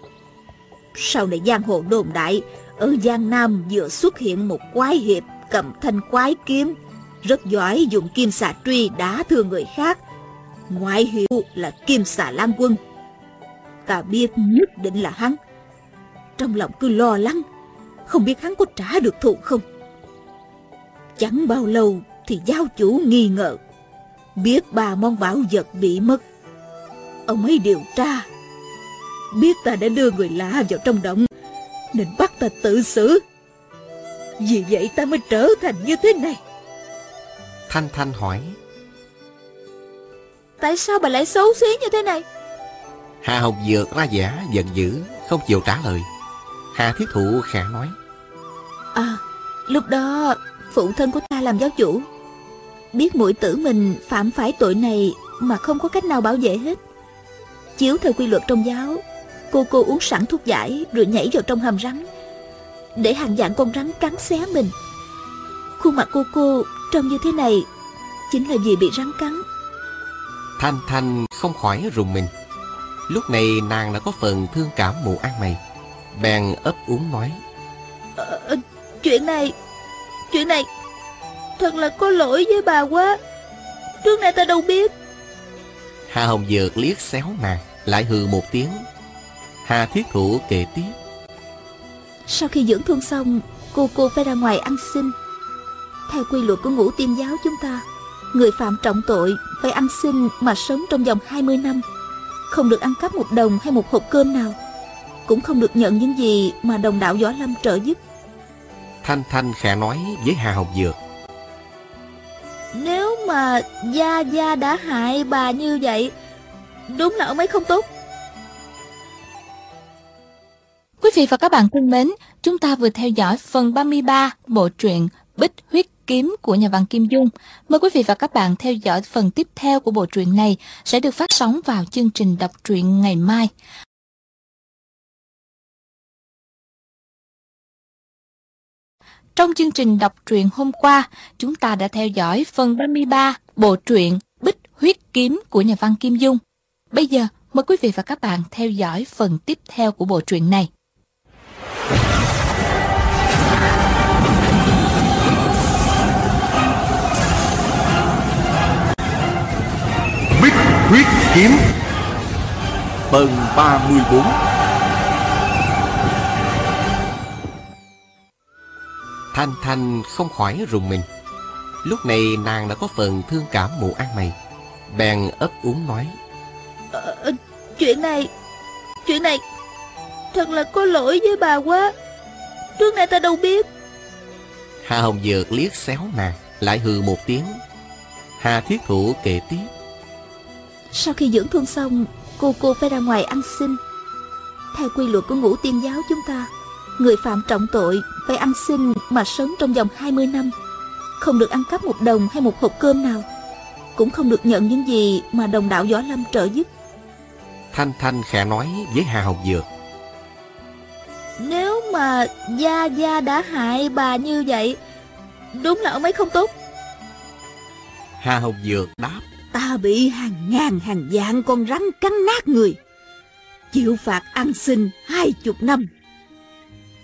Sau này giang hồ đồn đại, ở giang nam vừa xuất hiện một quái hiệp cầm thanh quái kiếm. Rất giỏi dùng kim xà truy đá thương người khác. Ngoại hiệu là kim xà lan quân. Ta biết nhất định là hắn. Trong lòng cứ lo lắng, không biết hắn có trả được thù không. Chẳng bao lâu thì giáo chủ nghi ngờ. Biết bà mong bảo vật bị mất Ông ấy điều tra. Biết ta đã đưa người lạ vào trong động Nên bắt ta tự xử. Vì vậy ta mới trở thành như thế này. Thanh Thanh hỏi. Tại sao bà lại xấu xí như thế này? Hà Hồng Dược ra vẻ giận dữ Không chịu trả lời. Hà Thiết Thụ khẽ nói. À lúc đó phụ thân của ta làm giáo chủ. Biết muội tử mình phạm phải tội này mà không có cách nào bảo vệ hết chiếu theo quy luật trong giáo. Cô cô uống sẵn thuốc giải rồi nhảy vào trong hầm rắn để hàng dạng con rắn cắn xé mình. Khuôn mặt cô cô trông như thế này chính là vì bị rắn cắn. Thanh thanh không khỏi rùng mình. Lúc này nàng đã có phần thương cảm mụ ăn mày. Bèn ấp úng nói. Ờ, chuyện này Chuyện này Thật là có lỗi với bà quá. Trước này ta đâu biết. Hà Hồng Dược liếc xéo nàng Lại hừ một tiếng. Hà Thiết Thủ kể tiếp. Sau khi dưỡng thương xong Cô cô phải ra ngoài ăn xin. Theo quy luật của ngũ tiên giáo chúng ta Người phạm trọng tội Phải ăn xin mà sống trong vòng 20 năm. Không được ăn cắp một đồng hay một hộp cơm nào Cũng không được nhận những gì Mà đồng đạo Võ Lâm trợ giúp. Thanh Thanh khẽ nói với Hà Hồng Dược. Nếu mà Gia Gia đã hại bà như vậy, đúng là ông ấy không tốt. Quý vị và các bạn thân mến, chúng ta vừa theo dõi phần 33 bộ truyện Bích Huyết Kiếm của nhà văn Kim Dung. Mời quý vị và các bạn theo dõi phần tiếp theo của bộ truyện này sẽ được phát sóng vào chương trình đọc truyện ngày mai. Trong chương trình đọc truyện hôm qua, chúng ta đã theo dõi phần 33 bộ truyện Bích Huyết Kiếm của nhà văn Kim Dung. Bây giờ, mời quý vị và các bạn theo dõi phần tiếp theo của bộ truyện này. Bích Huyết Kiếm Phần 34 Thanh Thanh không khỏi rùng mình. Lúc này nàng đã có phần thương cảm mụ ăn mày. Bèn ấp úng nói. Ờ, ờ, chuyện này, chuyện này, thật là có lỗi với bà quá. Trước nay ta đâu biết. Hà Hồng Dược liếc xéo nàng, lại hừ một tiếng. Hà Thiết Thủ kể tiếp. Sau khi dưỡng thương xong, cô cô phải ra ngoài ăn xin. Theo quy luật của ngũ tiên giáo chúng ta, người phạm trọng tội phải ăn xin mà sống trong vòng 20 năm. Không được ăn cắp một đồng hay một hộp cơm nào. Cũng không được nhận những gì mà đồng đạo Võ Lâm trợ giúp. Thanh Thanh khẽ nói với Hà Hồng Dược. Nếu mà Gia Gia đã hại bà như vậy, đúng là ông ấy không tốt. Hà Hồng Dược đáp. Ta bị hàng ngàn hàng vạn con rắn cắn nát người. Chịu phạt ăn xin hai chục năm.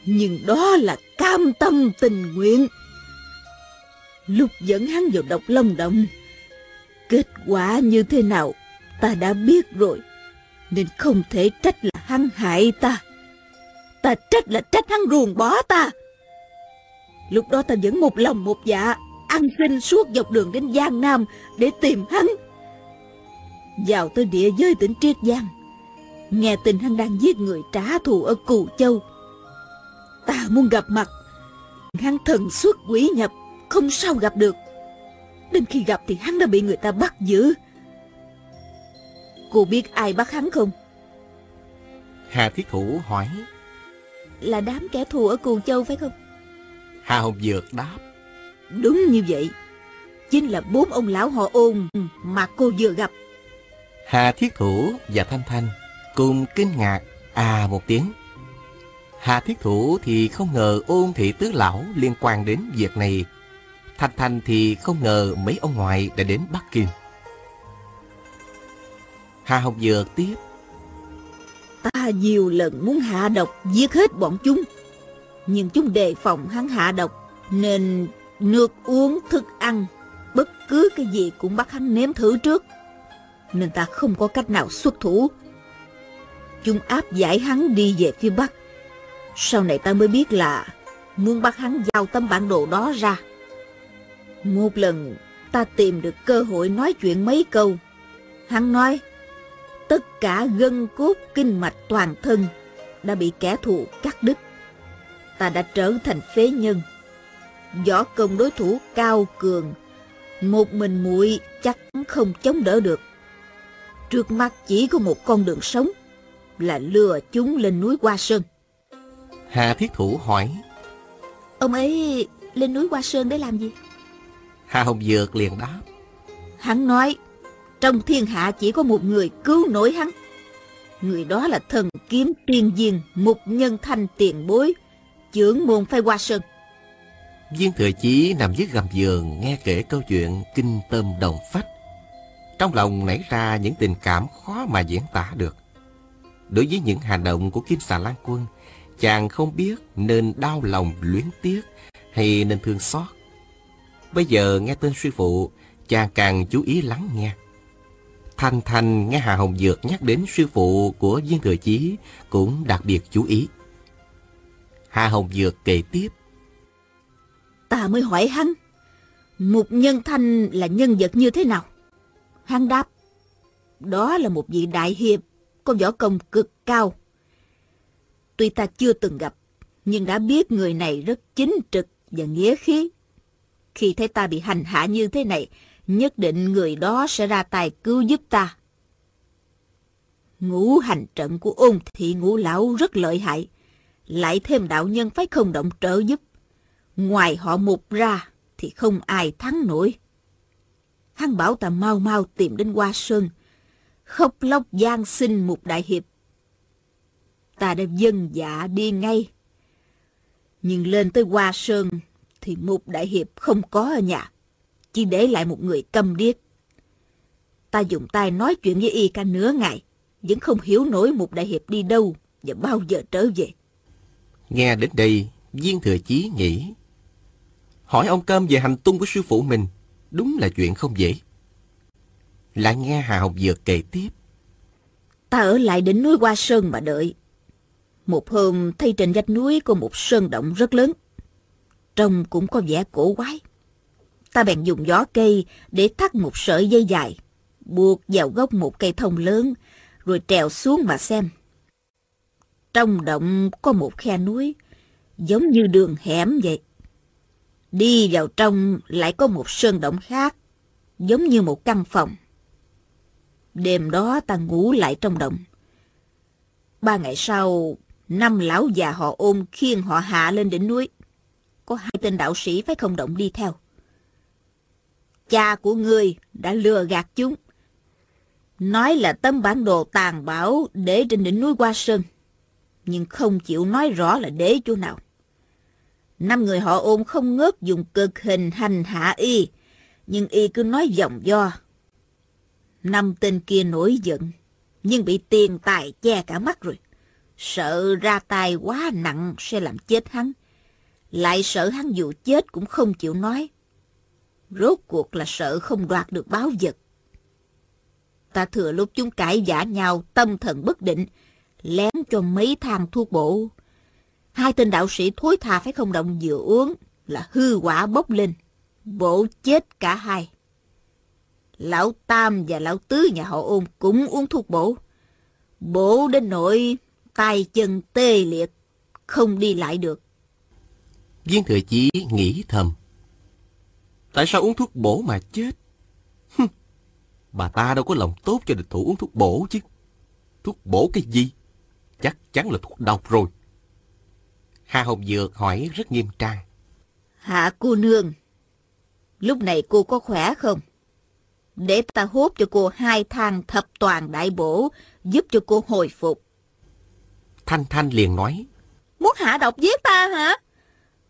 Nhưng đó là cam tâm tình nguyện. Lúc dẫn hắn vào độc long động, kết quả như thế nào ta đã biết rồi. Nên không thể trách là hắn hại ta. Ta trách là trách hắn ruồng bỏ ta. Lúc đó ta vẫn một lòng một dạ ăn xin suốt dọc đường đến Giang Nam để tìm hắn. Vào tới địa giới tỉnh Triết Giang, nghe tin hắn đang giết người trả thù ở Cù Châu. Ta muốn gặp mặt, hắn thần xuất quỷ nhập, không sao gặp được. Đến khi gặp thì hắn đã bị người ta bắt giữ. Cô biết ai bắt hắn không? Hà Thiết Thủ hỏi. Là đám kẻ thù ở Cù Châu phải không? Hà Hồng Dược đáp. Đúng như vậy. Chính là bốn ông lão họ ôn mà cô vừa gặp. Hà Thiết Thủ và Thanh Thanh cùng kinh ngạc à một tiếng. Hà Thiết Thủ thì không ngờ ôn thị tứ lão liên quan đến việc này. Thanh Thanh thì không ngờ mấy ông ngoại đã đến Bắc Kinh. Hà Hồng Dược tiếp. Ta nhiều lần muốn hạ độc giết hết bọn chúng. Nhưng chúng đề phòng hắn hạ độc nên nước uống, thức ăn, bất cứ cái gì cũng bắt hắn nếm thử trước. Nên ta không có cách nào xuất thủ. Chúng áp giải hắn đi về phía Bắc. Sau này ta mới biết là muốn bắt hắn giao tấm bản đồ đó ra. Một lần ta tìm được cơ hội nói chuyện mấy câu. Hắn nói, tất cả gân cốt kinh mạch toàn thân đã bị kẻ thù cắt đứt. Ta đã trở thành phế nhân võ công đối thủ cao cường, một mình muội chắc không chống đỡ được. Trước mắt chỉ có một con đường sống, là lừa chúng lên núi Hoa Sơn. Hà Thiết Thủ hỏi. Ông ấy lên núi Hoa Sơn để làm gì? Hà Hồng Dược liền đáp. Hắn nói, trong thiên hạ chỉ có một người cứu nổi hắn. Người đó là thần kiếm tiên viên, mục nhân thanh tiền bối, trưởng môn phái Hoa Sơn. Viên Thừa Chí nằm dưới gầm giường nghe kể câu chuyện kinh tâm đồng phách. Trong lòng nảy ra những tình cảm khó mà diễn tả được. Đối với những hành động của Kim Xà Lan Quân, chàng không biết nên đau lòng luyến tiếc hay nên thương xót. Bây giờ nghe tên sư phụ, chàng càng chú ý lắng nghe. Thanh Thanh nghe Hà Hồng Dược nhắc đến sư phụ của Viên Thừa Chí cũng đặc biệt chú ý. Hà Hồng Dược kể tiếp. Ta mới hỏi hắn, một nhân thanh là nhân vật như thế nào? Hắn đáp, đó là một vị đại hiệp, có võ công cực cao. Tuy ta chưa từng gặp, nhưng đã biết người này rất chính trực và nghĩa khí. Khi thấy ta bị hành hạ như thế này, nhất định người đó sẽ ra tài cứu giúp ta. Ngũ hành trận của ôn thị ngũ lão rất lợi hại, lại thêm đạo nhân phải không động trợ giúp. Ngoài họ mục ra thì không ai thắng nổi. Hắn bảo ta mau mau tìm đến Hoa Sơn, khóc lóc gian xin một đại hiệp. Ta đã dân dạ đi ngay. Nhưng lên tới Hoa Sơn thì một đại hiệp không có ở nhà, chỉ để lại một người câm điếc. Ta dùng tay nói chuyện với y cả nửa ngày, vẫn không hiểu nổi một đại hiệp đi đâu và bao giờ trở về. Nghe đến đây, Viên Thừa Chí nghĩ Hỏi ông Cơm về hành tung của sư phụ mình, đúng là chuyện không dễ. Lại nghe Hà Học Dược kể tiếp. Ta ở lại đỉnh núi Hoa Sơn mà đợi. Một hôm thấy trên vách núi có một sơn động rất lớn. Trông cũng có vẻ cổ quái. Ta bèn dùng gió cây để thắt một sợi dây dài, buộc vào gốc một cây thông lớn, rồi trèo xuống mà xem. Trong động có một khe núi, giống như đường hẻm vậy. Đi vào trong lại có một sơn động khác, giống như một căn phòng. Đêm đó ta ngủ lại trong động. Ba ngày sau, năm lão già họ ôm khiêng họ hạ lên đỉnh núi. Có hai tên đạo sĩ phải không động đi theo. Cha của ngươi đã lừa gạt chúng. Nói là tấm bản đồ tàn bạo để trên đỉnh núi Hoa Sơn. Nhưng không chịu nói rõ là để chỗ nào. Năm người họ ôm không ngớt dùng cực hình hành hạ y. Nhưng y cứ nói vòng do. Năm tên kia nổi giận. Nhưng bị tiền tài che cả mắt rồi. Sợ ra tay quá nặng sẽ làm chết hắn. Lại sợ hắn dù chết cũng không chịu nói. Rốt cuộc là sợ không đoạt được báo vật. Ta thừa lúc chúng cãi giả nhau, tâm thần bất định, lén cho mấy thang thuốc bổ. Hai tên đạo sĩ thối tha phải không động vừa uống, là hư quả bốc lên, bổ chết cả hai. Lão Tam và Lão Tứ nhà họ ôn cũng uống thuốc bổ. Bổ đến nỗi tay chân tê liệt, không đi lại được. Viên thừa chí nghĩ thầm. Tại sao uống thuốc bổ mà chết? Hừm, bà ta đâu có lòng tốt cho địch thủ uống thuốc bổ chứ. Thuốc bổ cái gì? Chắc chắn là thuốc độc rồi. Hà Hồng Dược hỏi rất nghiêm trang. Hạ cô nương, lúc này cô có khỏe không? Để ta hốt cho cô hai thang thập toàn đại bổ, giúp cho cô hồi phục. Thanh Thanh liền nói. Muốn hạ độc giết ta hả?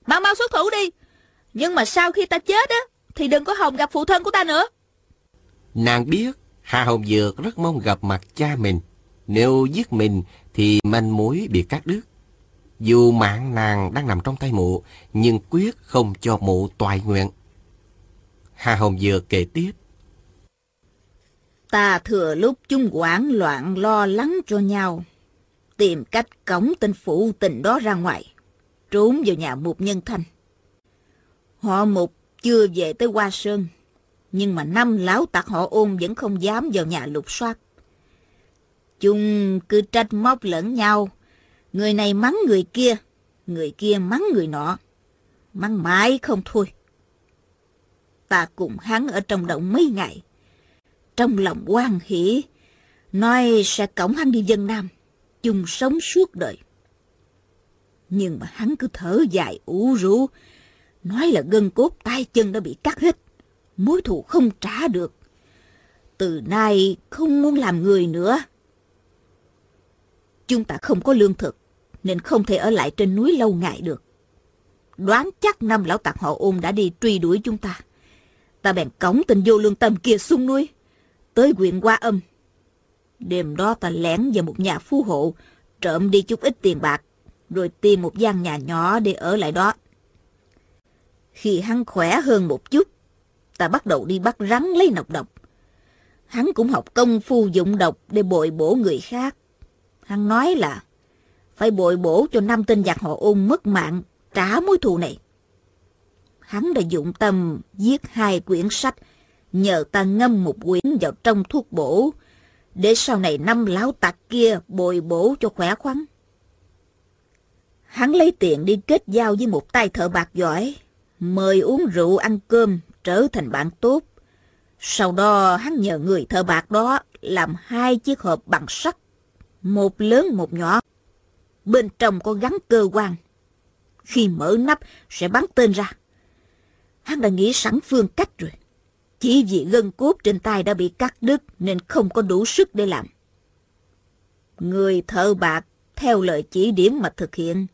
Mau mau xuất thủ đi. Nhưng mà sau khi ta chết á, thì đừng có hồng gặp phụ thân của ta nữa. Nàng biết Hà Hồng Dược rất mong gặp mặt cha mình. Nếu giết mình thì manh mối bị cắt đứt. Dù mạng nàng đang nằm trong tay mụ, nhưng quyết không cho mụ toại nguyện. Hà Hồng Dược kể tiếp. Ta thừa lúc chúng hoảng loạn lo lắng cho nhau, tìm cách cống tên phụ tình đó ra ngoài, trốn vào nhà mục nhân thanh. Họ mục chưa về tới Hoa Sơn, nhưng mà năm lão tặc họ ôn vẫn không dám vào nhà lục soát. Chúng cứ trách móc lẫn nhau, người này mắng người kia, người kia mắng người nọ, mắng mãi không thôi. Ta cùng hắn ở trong động mấy ngày, trong lòng quan hỷ, nói sẽ cổng hắn đi dân Nam, chung sống suốt đời. Nhưng mà hắn cứ thở dài ủ rũ, nói là gân cốt tay chân đã bị cắt hết, mối thù không trả được. Từ nay không muốn làm người nữa. Chúng ta không có lương thực, nên không thể ở lại trên núi lâu ngày được. Đoán chắc năm lão tặc họ ôn đã đi truy đuổi chúng ta. Ta bèn cống tình vô lương tâm kia xuống núi, tới huyện Hoa Âm. Đêm đó ta lén vào một nhà phú hộ, trộm đi chút ít tiền bạc, rồi tìm một gian nhà nhỏ để ở lại đó. Khi hắn khỏe hơn một chút, ta bắt đầu đi bắt rắn lấy nọc độc. Hắn cũng học công phu dụng độc để bồi bổ người khác. Hắn nói là phải bồi bổ cho năm tên giặc họ ôn mất mạng, trả mối thù này. Hắn đã dụng tâm viết hai quyển sách, nhờ ta ngâm một quyển vào trong thuốc bổ, để sau này năm lão tặc kia bồi bổ cho khỏe khoắn. Hắn lấy tiền đi kết giao với một tay thợ bạc giỏi, mời uống rượu ăn cơm, trở thành bạn tốt. Sau đó hắn nhờ người thợ bạc đó làm hai chiếc hộp bằng sắt, một lớn một nhỏ. Bên trong có gắn cơ quan. Khi mở nắp sẽ bắn tên ra. Hắn đã nghĩ sẵn phương cách rồi. Chỉ vì gân cốt trên tay đã bị cắt đứt nên không có đủ sức để làm. Người thợ bạc theo lời chỉ điểm mà thực hiện,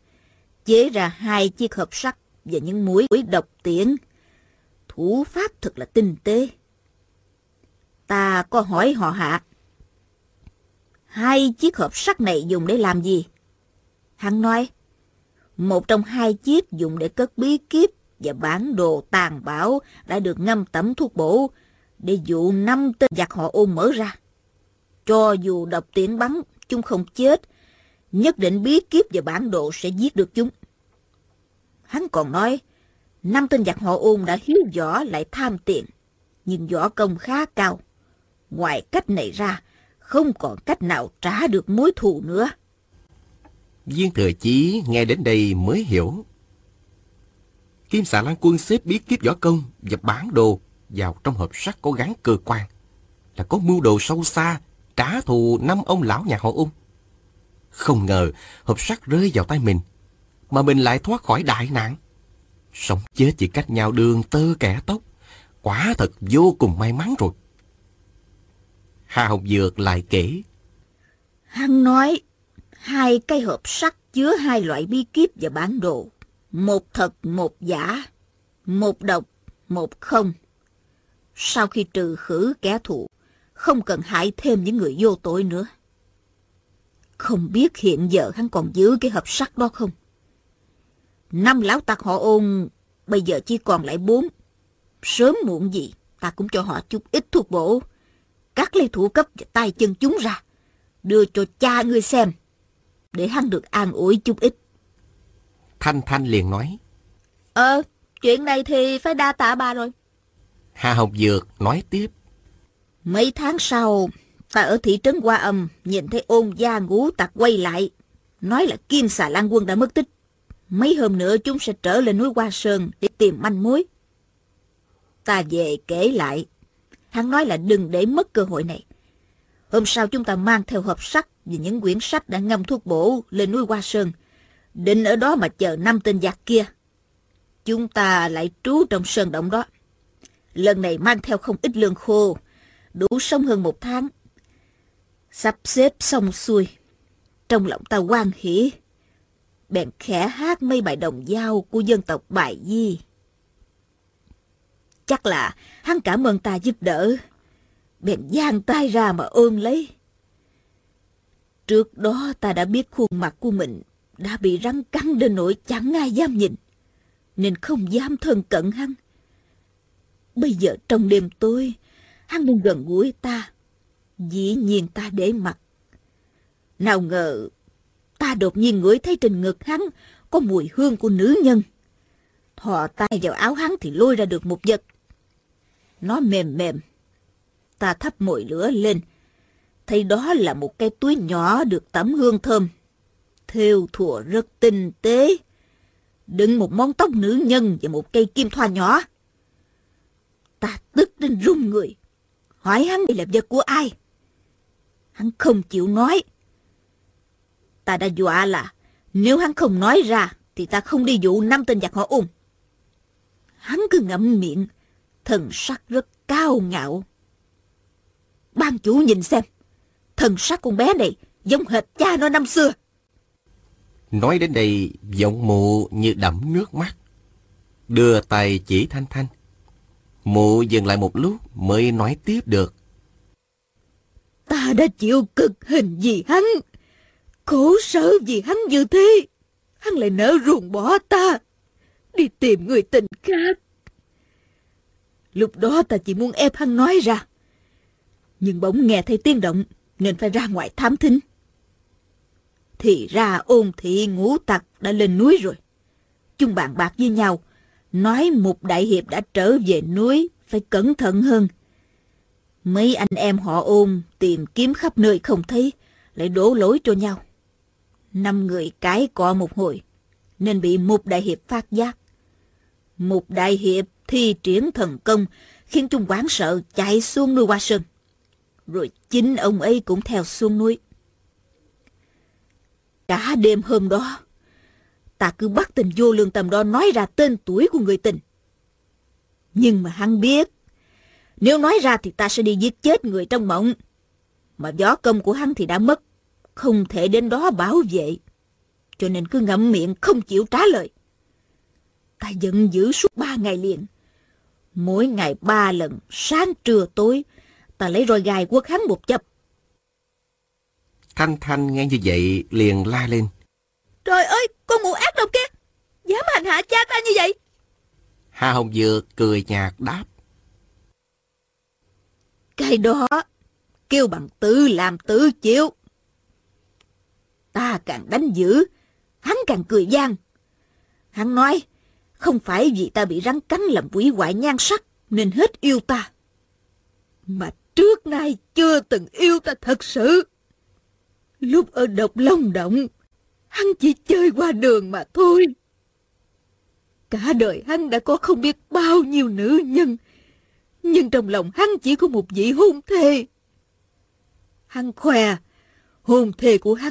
chế ra hai chiếc hộp sắt và những mũi độc tiễn. Thủ pháp thật là tinh tế. Ta có hỏi họ hạ. Hai chiếc hộp sắt này dùng để làm gì? Hắn nói, một trong hai chiếc dùng để cất bí kíp và bản đồ tàn bạo đã được ngâm tẩm thuốc bổ để dụ năm tên giặc họ ôm mở ra. Cho dù độc tiễn bắn, chúng không chết, nhất định bí kíp và bản đồ sẽ giết được chúng. Hắn còn nói, năm tên giặc họ ôn đã hiếu võ lại tham tiền, nhưng võ công khá cao. Ngoài cách này ra, không còn cách nào trả được mối thù nữa. Viên thừa chí nghe đến đây mới hiểu. Kim xà lan quân xếp bí kíp võ công và bản đồ vào trong hộp sắt có gắn cơ quan. Là có mưu đồ sâu xa, trả thù năm ông lão nhà họ ung. Không ngờ hộp sắt rơi vào tay mình, mà mình lại thoát khỏi đại nạn. Sống chết chỉ cách nhau đường tơ kẻ tóc. Quả thật vô cùng may mắn rồi. Hà Hồng Dược lại kể. Hắn nói, hai cái hộp sắt chứa hai loại bí kíp và bản đồ. Một thật, một giả. Một độc, một không. Sau khi trừ khử kẻ thù, không cần hại thêm những người vô tội nữa. Không biết hiện giờ hắn còn giữ cái hộp sắt đó không? Năm lão tặc họ ôn, bây giờ chỉ còn lại bốn. Sớm muộn gì, ta cũng cho họ chút ít thuốc bổ. Cắt lấy thủ cấp và tay chân chúng ra. Đưa cho cha ngươi xem. Để hắn được an ủi chút ít. Thanh Thanh liền nói. Ờ, chuyện này thì phải đa tạ bà rồi. Hà Hồng Dược nói tiếp. Mấy tháng sau, ta ở thị trấn Hoa Âm nhìn thấy ôn gia ngũ tặc quay lại. Nói là Kim xà lan quân đã mất tích. Mấy hôm nữa chúng sẽ trở lên núi Hoa Sơn để tìm manh mối. Ta về kể lại. Hắn nói là đừng để mất cơ hội này. Hôm sau chúng ta mang theo hộp sắt và những quyển sách đã ngâm thuốc bổ lên núi Hoa Sơn. Định ở đó mà chờ năm tên giặc kia. Chúng ta lại trú trong sơn động đó. Lần này mang theo không ít lương khô, đủ sống hơn một tháng. Sắp xếp xong xuôi. Trong lòng ta quan hỷ. Bèn khẽ hát mấy bài đồng dao của dân tộc Bài Di. Chắc là hắn cảm ơn ta giúp đỡ. Bèn giang tay ra mà ôm lấy. Trước đó ta đã biết khuôn mặt của mình đã bị rắn cắn đến nỗi chẳng ai dám nhìn, nên không dám thân cận hắn. Bây giờ trong đêm tối, hắn muốn gần gũi ta, dĩ nhiên ta để mặt. Nào ngờ, ta đột nhiên ngửi thấy trên ngực hắn có mùi hương của nữ nhân. Thò tay vào áo hắn thì lôi ra được một vật. Nó mềm mềm. Ta thắp mồi lửa lên, thấy đó là một cái túi nhỏ được tẩm hương thơm thêu thùa rất tinh tế. Đựng một món tóc nữ nhân và một cây kim thoa nhỏ. Ta tức đến run người. Hỏi hắn đây là vật của ai? Hắn không chịu nói. Ta đã dọa là nếu hắn không nói ra thì ta không đi dụ năm tên giặc họ ung. Hắn cứ ngậm miệng, thần sắc rất cao ngạo. Ban chủ nhìn xem, thần sắc con bé này giống hệt cha nó năm xưa. Nói đến đây, giọng mụ như đẫm nước mắt. Đưa tay chỉ Thanh Thanh. Mụ dừng lại một lúc mới nói tiếp được. Ta đã chịu cực hình vì hắn. Khổ sở vì hắn như thế. Hắn lại nỡ ruồng bỏ ta. Đi tìm người tình khác. Lúc đó ta chỉ muốn ép hắn nói ra. Nhưng bỗng nghe thấy tiếng động nên phải ra ngoài thám thính. Thì ra ôn thị ngũ tặc đã lên núi rồi. Chúng bàn bạc với nhau, nói một đại hiệp đã trở về núi, phải cẩn thận hơn. Mấy anh em họ ôn tìm kiếm khắp nơi không thấy, lại đổ lỗi cho nhau. Năm người cãi cọ một hồi, nên bị một đại hiệp phát giác. Một đại hiệp thi triển thần công, khiến chúng quán sợ chạy xuống núi Hoa Sơn. Rồi chính ông ấy cũng theo xuống núi. Cả đêm hôm đó, ta cứ bắt tình vô lương tầm đó nói ra tên tuổi của người tình. Nhưng mà hắn biết, nếu nói ra thì ta sẽ đi giết chết người trong mộng. Mà gió công của hắn thì đã mất, không thể đến đó bảo vệ. Cho nên cứ ngậm miệng không chịu trả lời. Ta giận dữ suốt ba ngày liền. Mỗi ngày ba lần, sáng trưa tối, ta lấy roi gài quất hắn một chập. Thanh Thanh nghe như vậy liền la lên. Trời ơi, con mụ ác độc kia! Dám hành hạ cha ta như vậy! Hà Hồng Dược cười nhạt đáp. Cái đó, kêu bằng tự làm tự chịu. Ta càng đánh dữ, hắn càng cười gian. Hắn nói, không phải vì ta bị rắn cắn làm quỷ hoại nhan sắc nên hết yêu ta. Mà trước nay chưa từng yêu ta thật sự. Lúc ở độc long động, hắn chỉ chơi qua đường mà thôi. Cả đời hắn đã có không biết bao nhiêu nữ nhân. Nhưng trong lòng hắn chỉ có một vị hôn thê. Hắn khoe, hôn thê của hắn